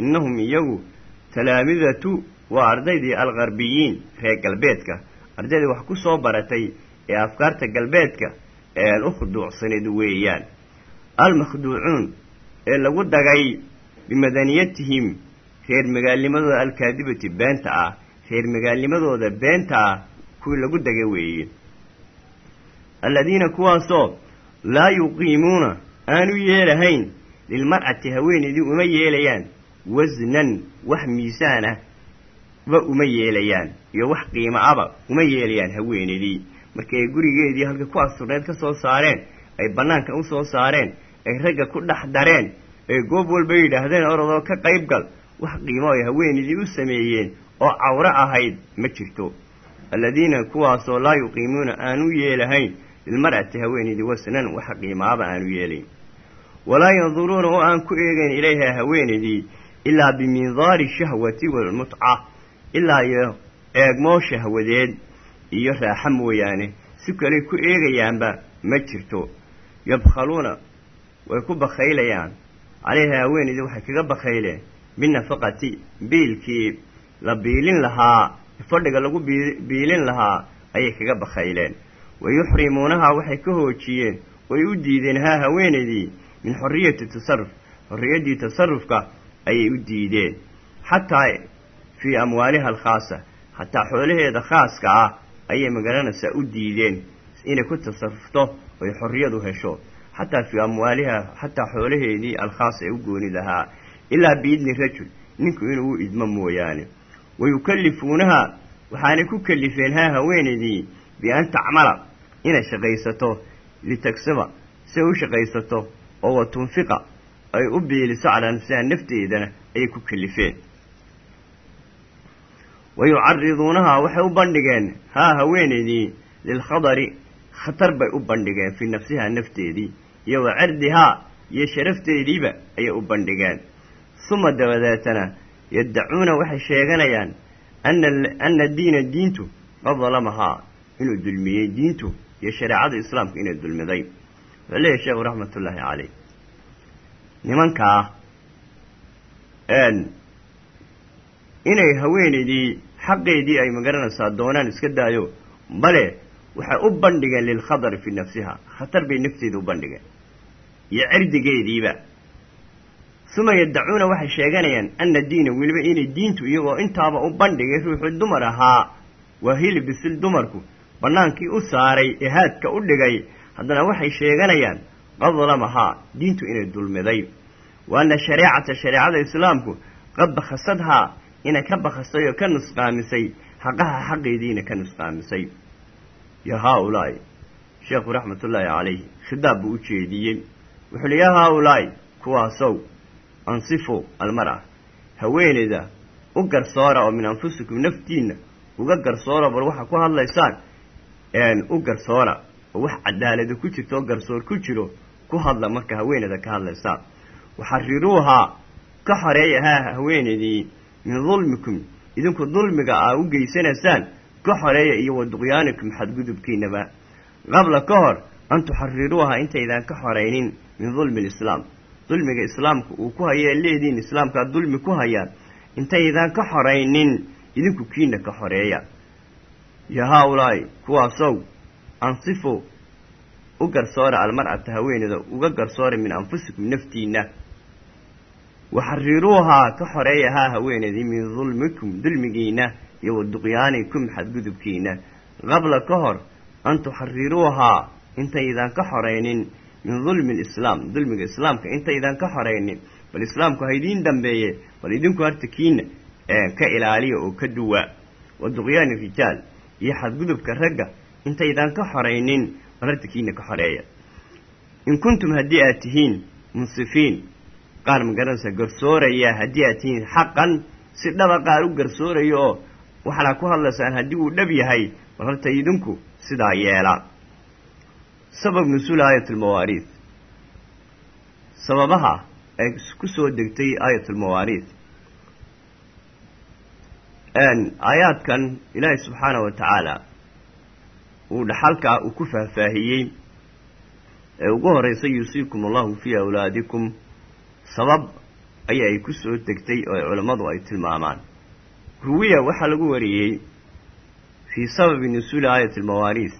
Speaker 1: innahum iyagu talaamidatu waa ardaydii algarbiyiin reer galbeedka ardayda wax ku soo baratay ee afkaarta galbeedka ee aan u khuduucsaneed weeyaan almakhduucuun ee lagu dagay bimadaniyatihim reer magaalnimadooda alkaadibati beenta ah reer magaalnimadooda beenta ah kuwii lagu dagay weeye alladiina kuwaasoo laa yuqiimuuna aanu yeelahayn lilmar'ati haweenaydii uma yeelayaan wasnan wax miisaan ah ba uma yeelayaan iyo wax qiimo aba uma yeelayaan haweenaydii markii ay gurigeedii halka ku asturneed ka soo saareen ay bannaanka u soo saareen ay ragga ku dhex dareen ay goob walba yidhaahdeen orodoo ka qayb gal wax qiimo ay haweenaydii u sameeyeen oo cawro ahayd ma jirto. Alladiina kuwaasoo laa yuqiimuuna aanu yeelahayn lilmar'ati haweenaydii wasnan wax qiimaaba aanu yeelayn. Walaa yanduruuna oo aan ku eegayn ilayha haweenaydii ilaa bimindaari shahwati waalmutca ilaa iyo eegmoo shahwadeed iyo raaxa mooyaane si kaley ku eegayaanba ma jirto yabkhaluuna way ku bakhaylayaan calayha haweenaydii waxay kaga bakhayleen binafaqati biilkii la biilin lahaa fadhiga lagu biilin lahaa ayay kaga bakhayleen wayuxrimuunaha waxay ka hoojiyeen way u diideen haa haweenaydii min xorriyati tasarruf xorriyaddii tasarrufka ayay u diideen. Xataa fii amwaaliha alkhaasa xataa xoolaheeda khaaska ah ayay ma garanaysaa u diideen inay ku tasarrufto oy xorriyadu hesho. Xataa fii amwaaliha xataa xoolaheedii alkhaas ee u gooni lahaa. Ilaa biidni rajul ninku inuu u idmo mooyaane. Wayukallifuunaha waxaanay ku kalifeen haa haweenaydii bi an tacmala inay shaqaysato litagsaba siay u shaqaysato oo tunfiqa ay u biiliso calaa nafteedana ayay ku kalifeen. Wa yucariduunaha waxay u bandhigeen haa haweenaydii lilkhadari khatar bay u bandhigeen fii nafsihaa nafteedii iyo wa cirdihaa iyo sharafteediiba ayay u bandhigeen. Suma dabadeetana yaddacuuna waxay sheeganayaan ana ana diina diintu qad dalamahaa inuu dulmiyey diintu iyo shareecada islaamka inay dulmiday wuxuu leeyahy sheekhu raxmatullaahi caleyh nimankaa inay haweenaydii xaqeedii ay ma garanaysaa doonaan iska daayo bale waxay u bandhigeen lilkhadari fii nafsiha. Khatar bay nafteeda u bandhigeen. Iyo cirdigeediiba. Suma yaddacuuna waxay sheeganayaan ana diina weliba inay diintu iyagoo intaaba u bandhigay ruuxuu dumar ahaa. Waa hilib bisil dumarku. Bannaankii u saaray ee haadka u dhigay. Haddana waxay sheeganayaan qad diintu inay dulmiday wa ana shareecata shareecada islaamku qad bakhasadhaa inay ka bakhastay oo ka nusqaamisay xaqaha xaqeediina ka nusqaamisay yaa haa-ulaa'i sheekhu raxmatullaahi calayhi khitaab buu u jeediyey wuxuu uhi yaa haa-ulaa'i kuwaasow ansifu almar-a haweeneyda u garsoora oo min anfusikum naftiinna uga garsoora bal waxa ku hadlaysaan u garsoora oo wax cadaalada ku jirto oo garsoor ku jiro ku hadla marka haweeneyda ka hadlaysaan waxariruuhaa ka xoreeya haa haweeneydii min dulmikum idinku dulmiga aa u geysanaysaan ka xoreeya iyo wa duqyaanikum xadgudubkiinaba qabla ka hor an tuxariruuha intaydaan ka xoraynin min dulmi lislaam dulmiga islaamka uu ku haya leediin islaamkaa dulmi ku hayaan intaydaan ka xoraynin idinku kiina ka xoreeya. Ya haa-ulaa'i kuwaasow ansifu u garsoora almar'ata haweeneyda uga garsoora min anfusikum naftiinna. Waxariruuhaa ka xoreeya haa haweeneydii min dulmikum dulmigiinna iyo wa duqyaanikum xadgudubkiinna. Qabla ka hor an tuxariruuhaa intaydaan ka xoraynin min dulmi lislaam dulmiga islaamka intaydaan ka xoraynin. Bal islaamku haydiin dambeeye bal idinku harta kiina ka ilaaliya oo ka duwa wa duqyaani rijaal iyo xadgudubka ragga intaydaan ka xoraynin bal harta kiina ka xoreeya in kuntum haddii aad tihiin munsifiin qaar magaranaysa garsooraya haddii aad tihiin xaqan si dhaba qaar u garsooraya oo waxaana ku hadlaysaan haddii uu dhab yahay bal idinku sidaa yeela. Sabab nusuul aayatulmawaariid sababaha ay ku soo degtay aayatulmawaariid aayaadkan ilaahay subxaanahu wa tacaala uu dhaxalkaa uu ku faahfaahiyey ee ugu horeysa yuusiikum allahu fii awlaadikum. Sabab aya ay ku soo degtay oo culammadu ay tilmaamaan. Ruwiya waxaa lagu wariyey fii sababi nusuuli aayati almawaariid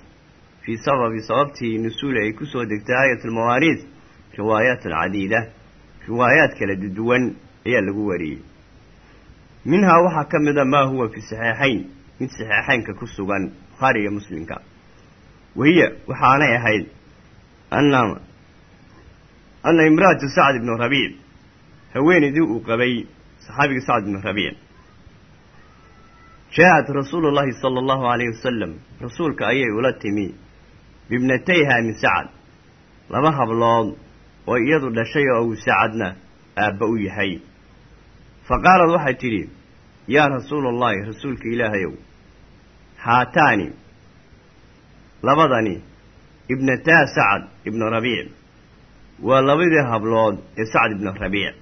Speaker 1: fii sababi sababtii nusuuli ay ku soo degtay aayat almawaariid riwaayaatun cadiida. Riwaayaad kala duwan ayaa lagu wariyey. Minhaa waxaa ka mida maa huwa fi saxiixayn mid saxiixaynka ku sugan bukhaari muslimka wahiya waxaanay ahayd ana ana imra'atu sacd ibnu rabiic haweenaydii uu qabay saxaabiga sacd ibnu rabiic jaa-at rasuulu llahi sala allahu alayhi wasalam rasuulka ayay ula timi bibnatayha min sacad laba hablood oo iyadu dhashay oo uu sacadna aabba u yahay fa qaalad waxay tidhi yaa rasuula rasuulka ilaahayow haataani labadani ibnataa sacad ibnu rabiic waa labadii hablood ee sacd ibnu rabiic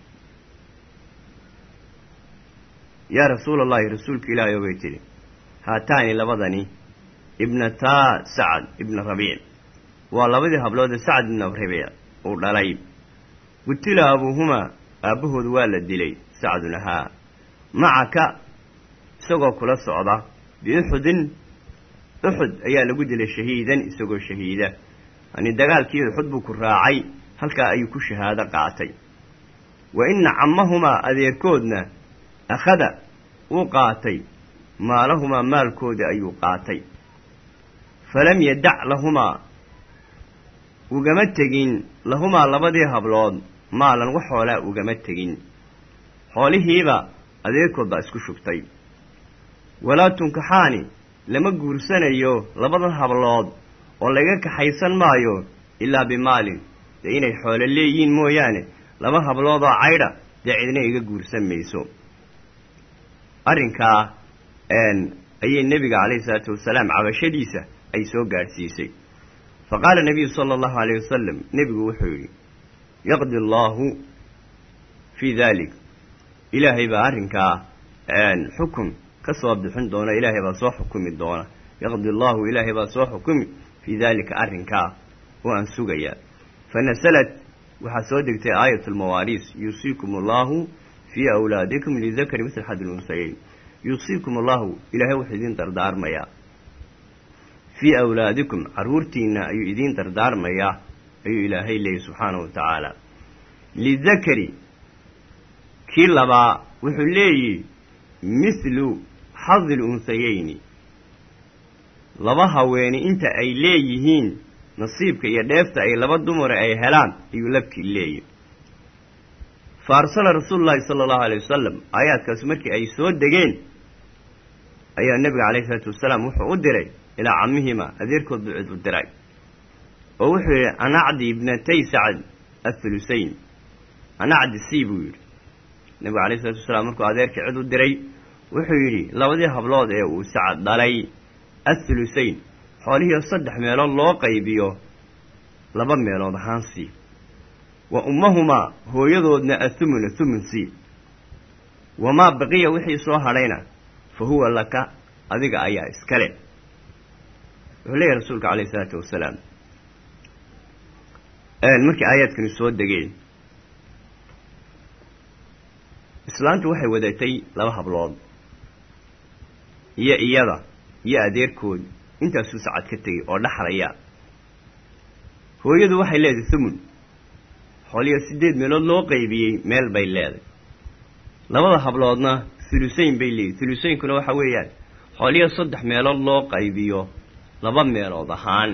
Speaker 1: yaa rasuula allahi rasuulka ilaahayow bay tidhi haataani labadani ibnataa sacad ibnu rabiic waa labadii hablood ee sacd ibnu rabiic uu dhalay. Qutila abuuhumaa aabbahood waa la dilay sacdun ahaa macaka isagoo kula socda biuxudin uxud ayaa lagu dilay shahiidan isagoo shahiida. Yani dagaalkii uxud buu ku raacay halkaa ayuu ku shahaado qaatay. Wa ina cammahumaa adeerkoodna akhada wuu qaatay maalahumaa maalkoodii ayuu qaatay. Falam yadac lahumaa ugama tegin lahumaa labadii hablood maalan wax xoolaa ugama tegin. Xoolihiiba adeerkood baa isku shubtay walaa tunkaxaani lama guursanayo labadan hablood oo laga kaxaysan maayo ilaa bimaalin. Dee inay xoolo leeyihiin mooyaane laba hablood oo caydha dee cidna iga guursan mayso. Arrinkaa ayay nebiga calayhi salaatu wasalaam cabashadiisa ay soo gaadhsiisay faqaala nabiyu sala allahu alayh wasalam nebigu wuxuu yidhi yaqdi allaahu fii dalik ilaahay baa arrinkaa xukun ka soo bixin doona ilaahay baa soo xukumi doona. Yaqdi allaahu ilaahay baa soo xukumi fii daalika arrinkaa oo aan sugayaa. Fa nasalat waxaa soo degtay aayat lmawaariis yuusiikum allahu fii awlaadikum lidakari mitl xad lunsayeyn yuusiikum allahu ilaahay wuxuu idiin dardaarmayaa. Fii awlaadikum carruurtiinna ayuu idiin dardaarmayaa ayuu ilaahay leeyay subxaanahu wa tacaala. Lidakari kii labaa wuxuu leeyihi mithlu xadi lunsayeyni laba haweeni inta ay leeyihiin nasiibka iyo dheefta ay laba dumara ay helaan ayuu labkii leeyahy fa arsala rasuulu llaahi sala allahu alay wasalam aayaadkaas markii ay soo degeen ayaa nebiga calayhi isalaatu wasalaam wuxuu u diray ilaa camihima adeerkood buu cid u diray. Oo wuxuu yidhi anacdi ibnatay sacd athulusayn. Anacdi c buu yidhi. Nebigu alayh isalatu wasalaam markuu adeerkii cid u diray wuxuu yidhi labadii hablood ee uu sacad dhalay athulusayn xoolihii saddex meelood loo qaybiyo laba meelood ahaan sii. Wa ummahumaa hooyadoodna athumuna thumun sii. Wamaa baqiya wixii soo hadhayna fa huwa laka adiga ayaa iskale wuxuu leeyahy rasuulka calayh isalaatu wasalaam markii aayaadkani soo degeen islaantu waxay wadatay laba hablood iyo iyada iyo adeerkood. Intaasuu sacad ka tegey oo dhaxlaya. Hooyadu waxay leedahay thumun. Xooliya siddeed meelood loo qaybiyey meel bay leeday labada habloodna thulusayn bay leeyihiin thulusaynkuna waxa weeyaan xooliya saddex meelood loo qaybiyo laba meelood ahaan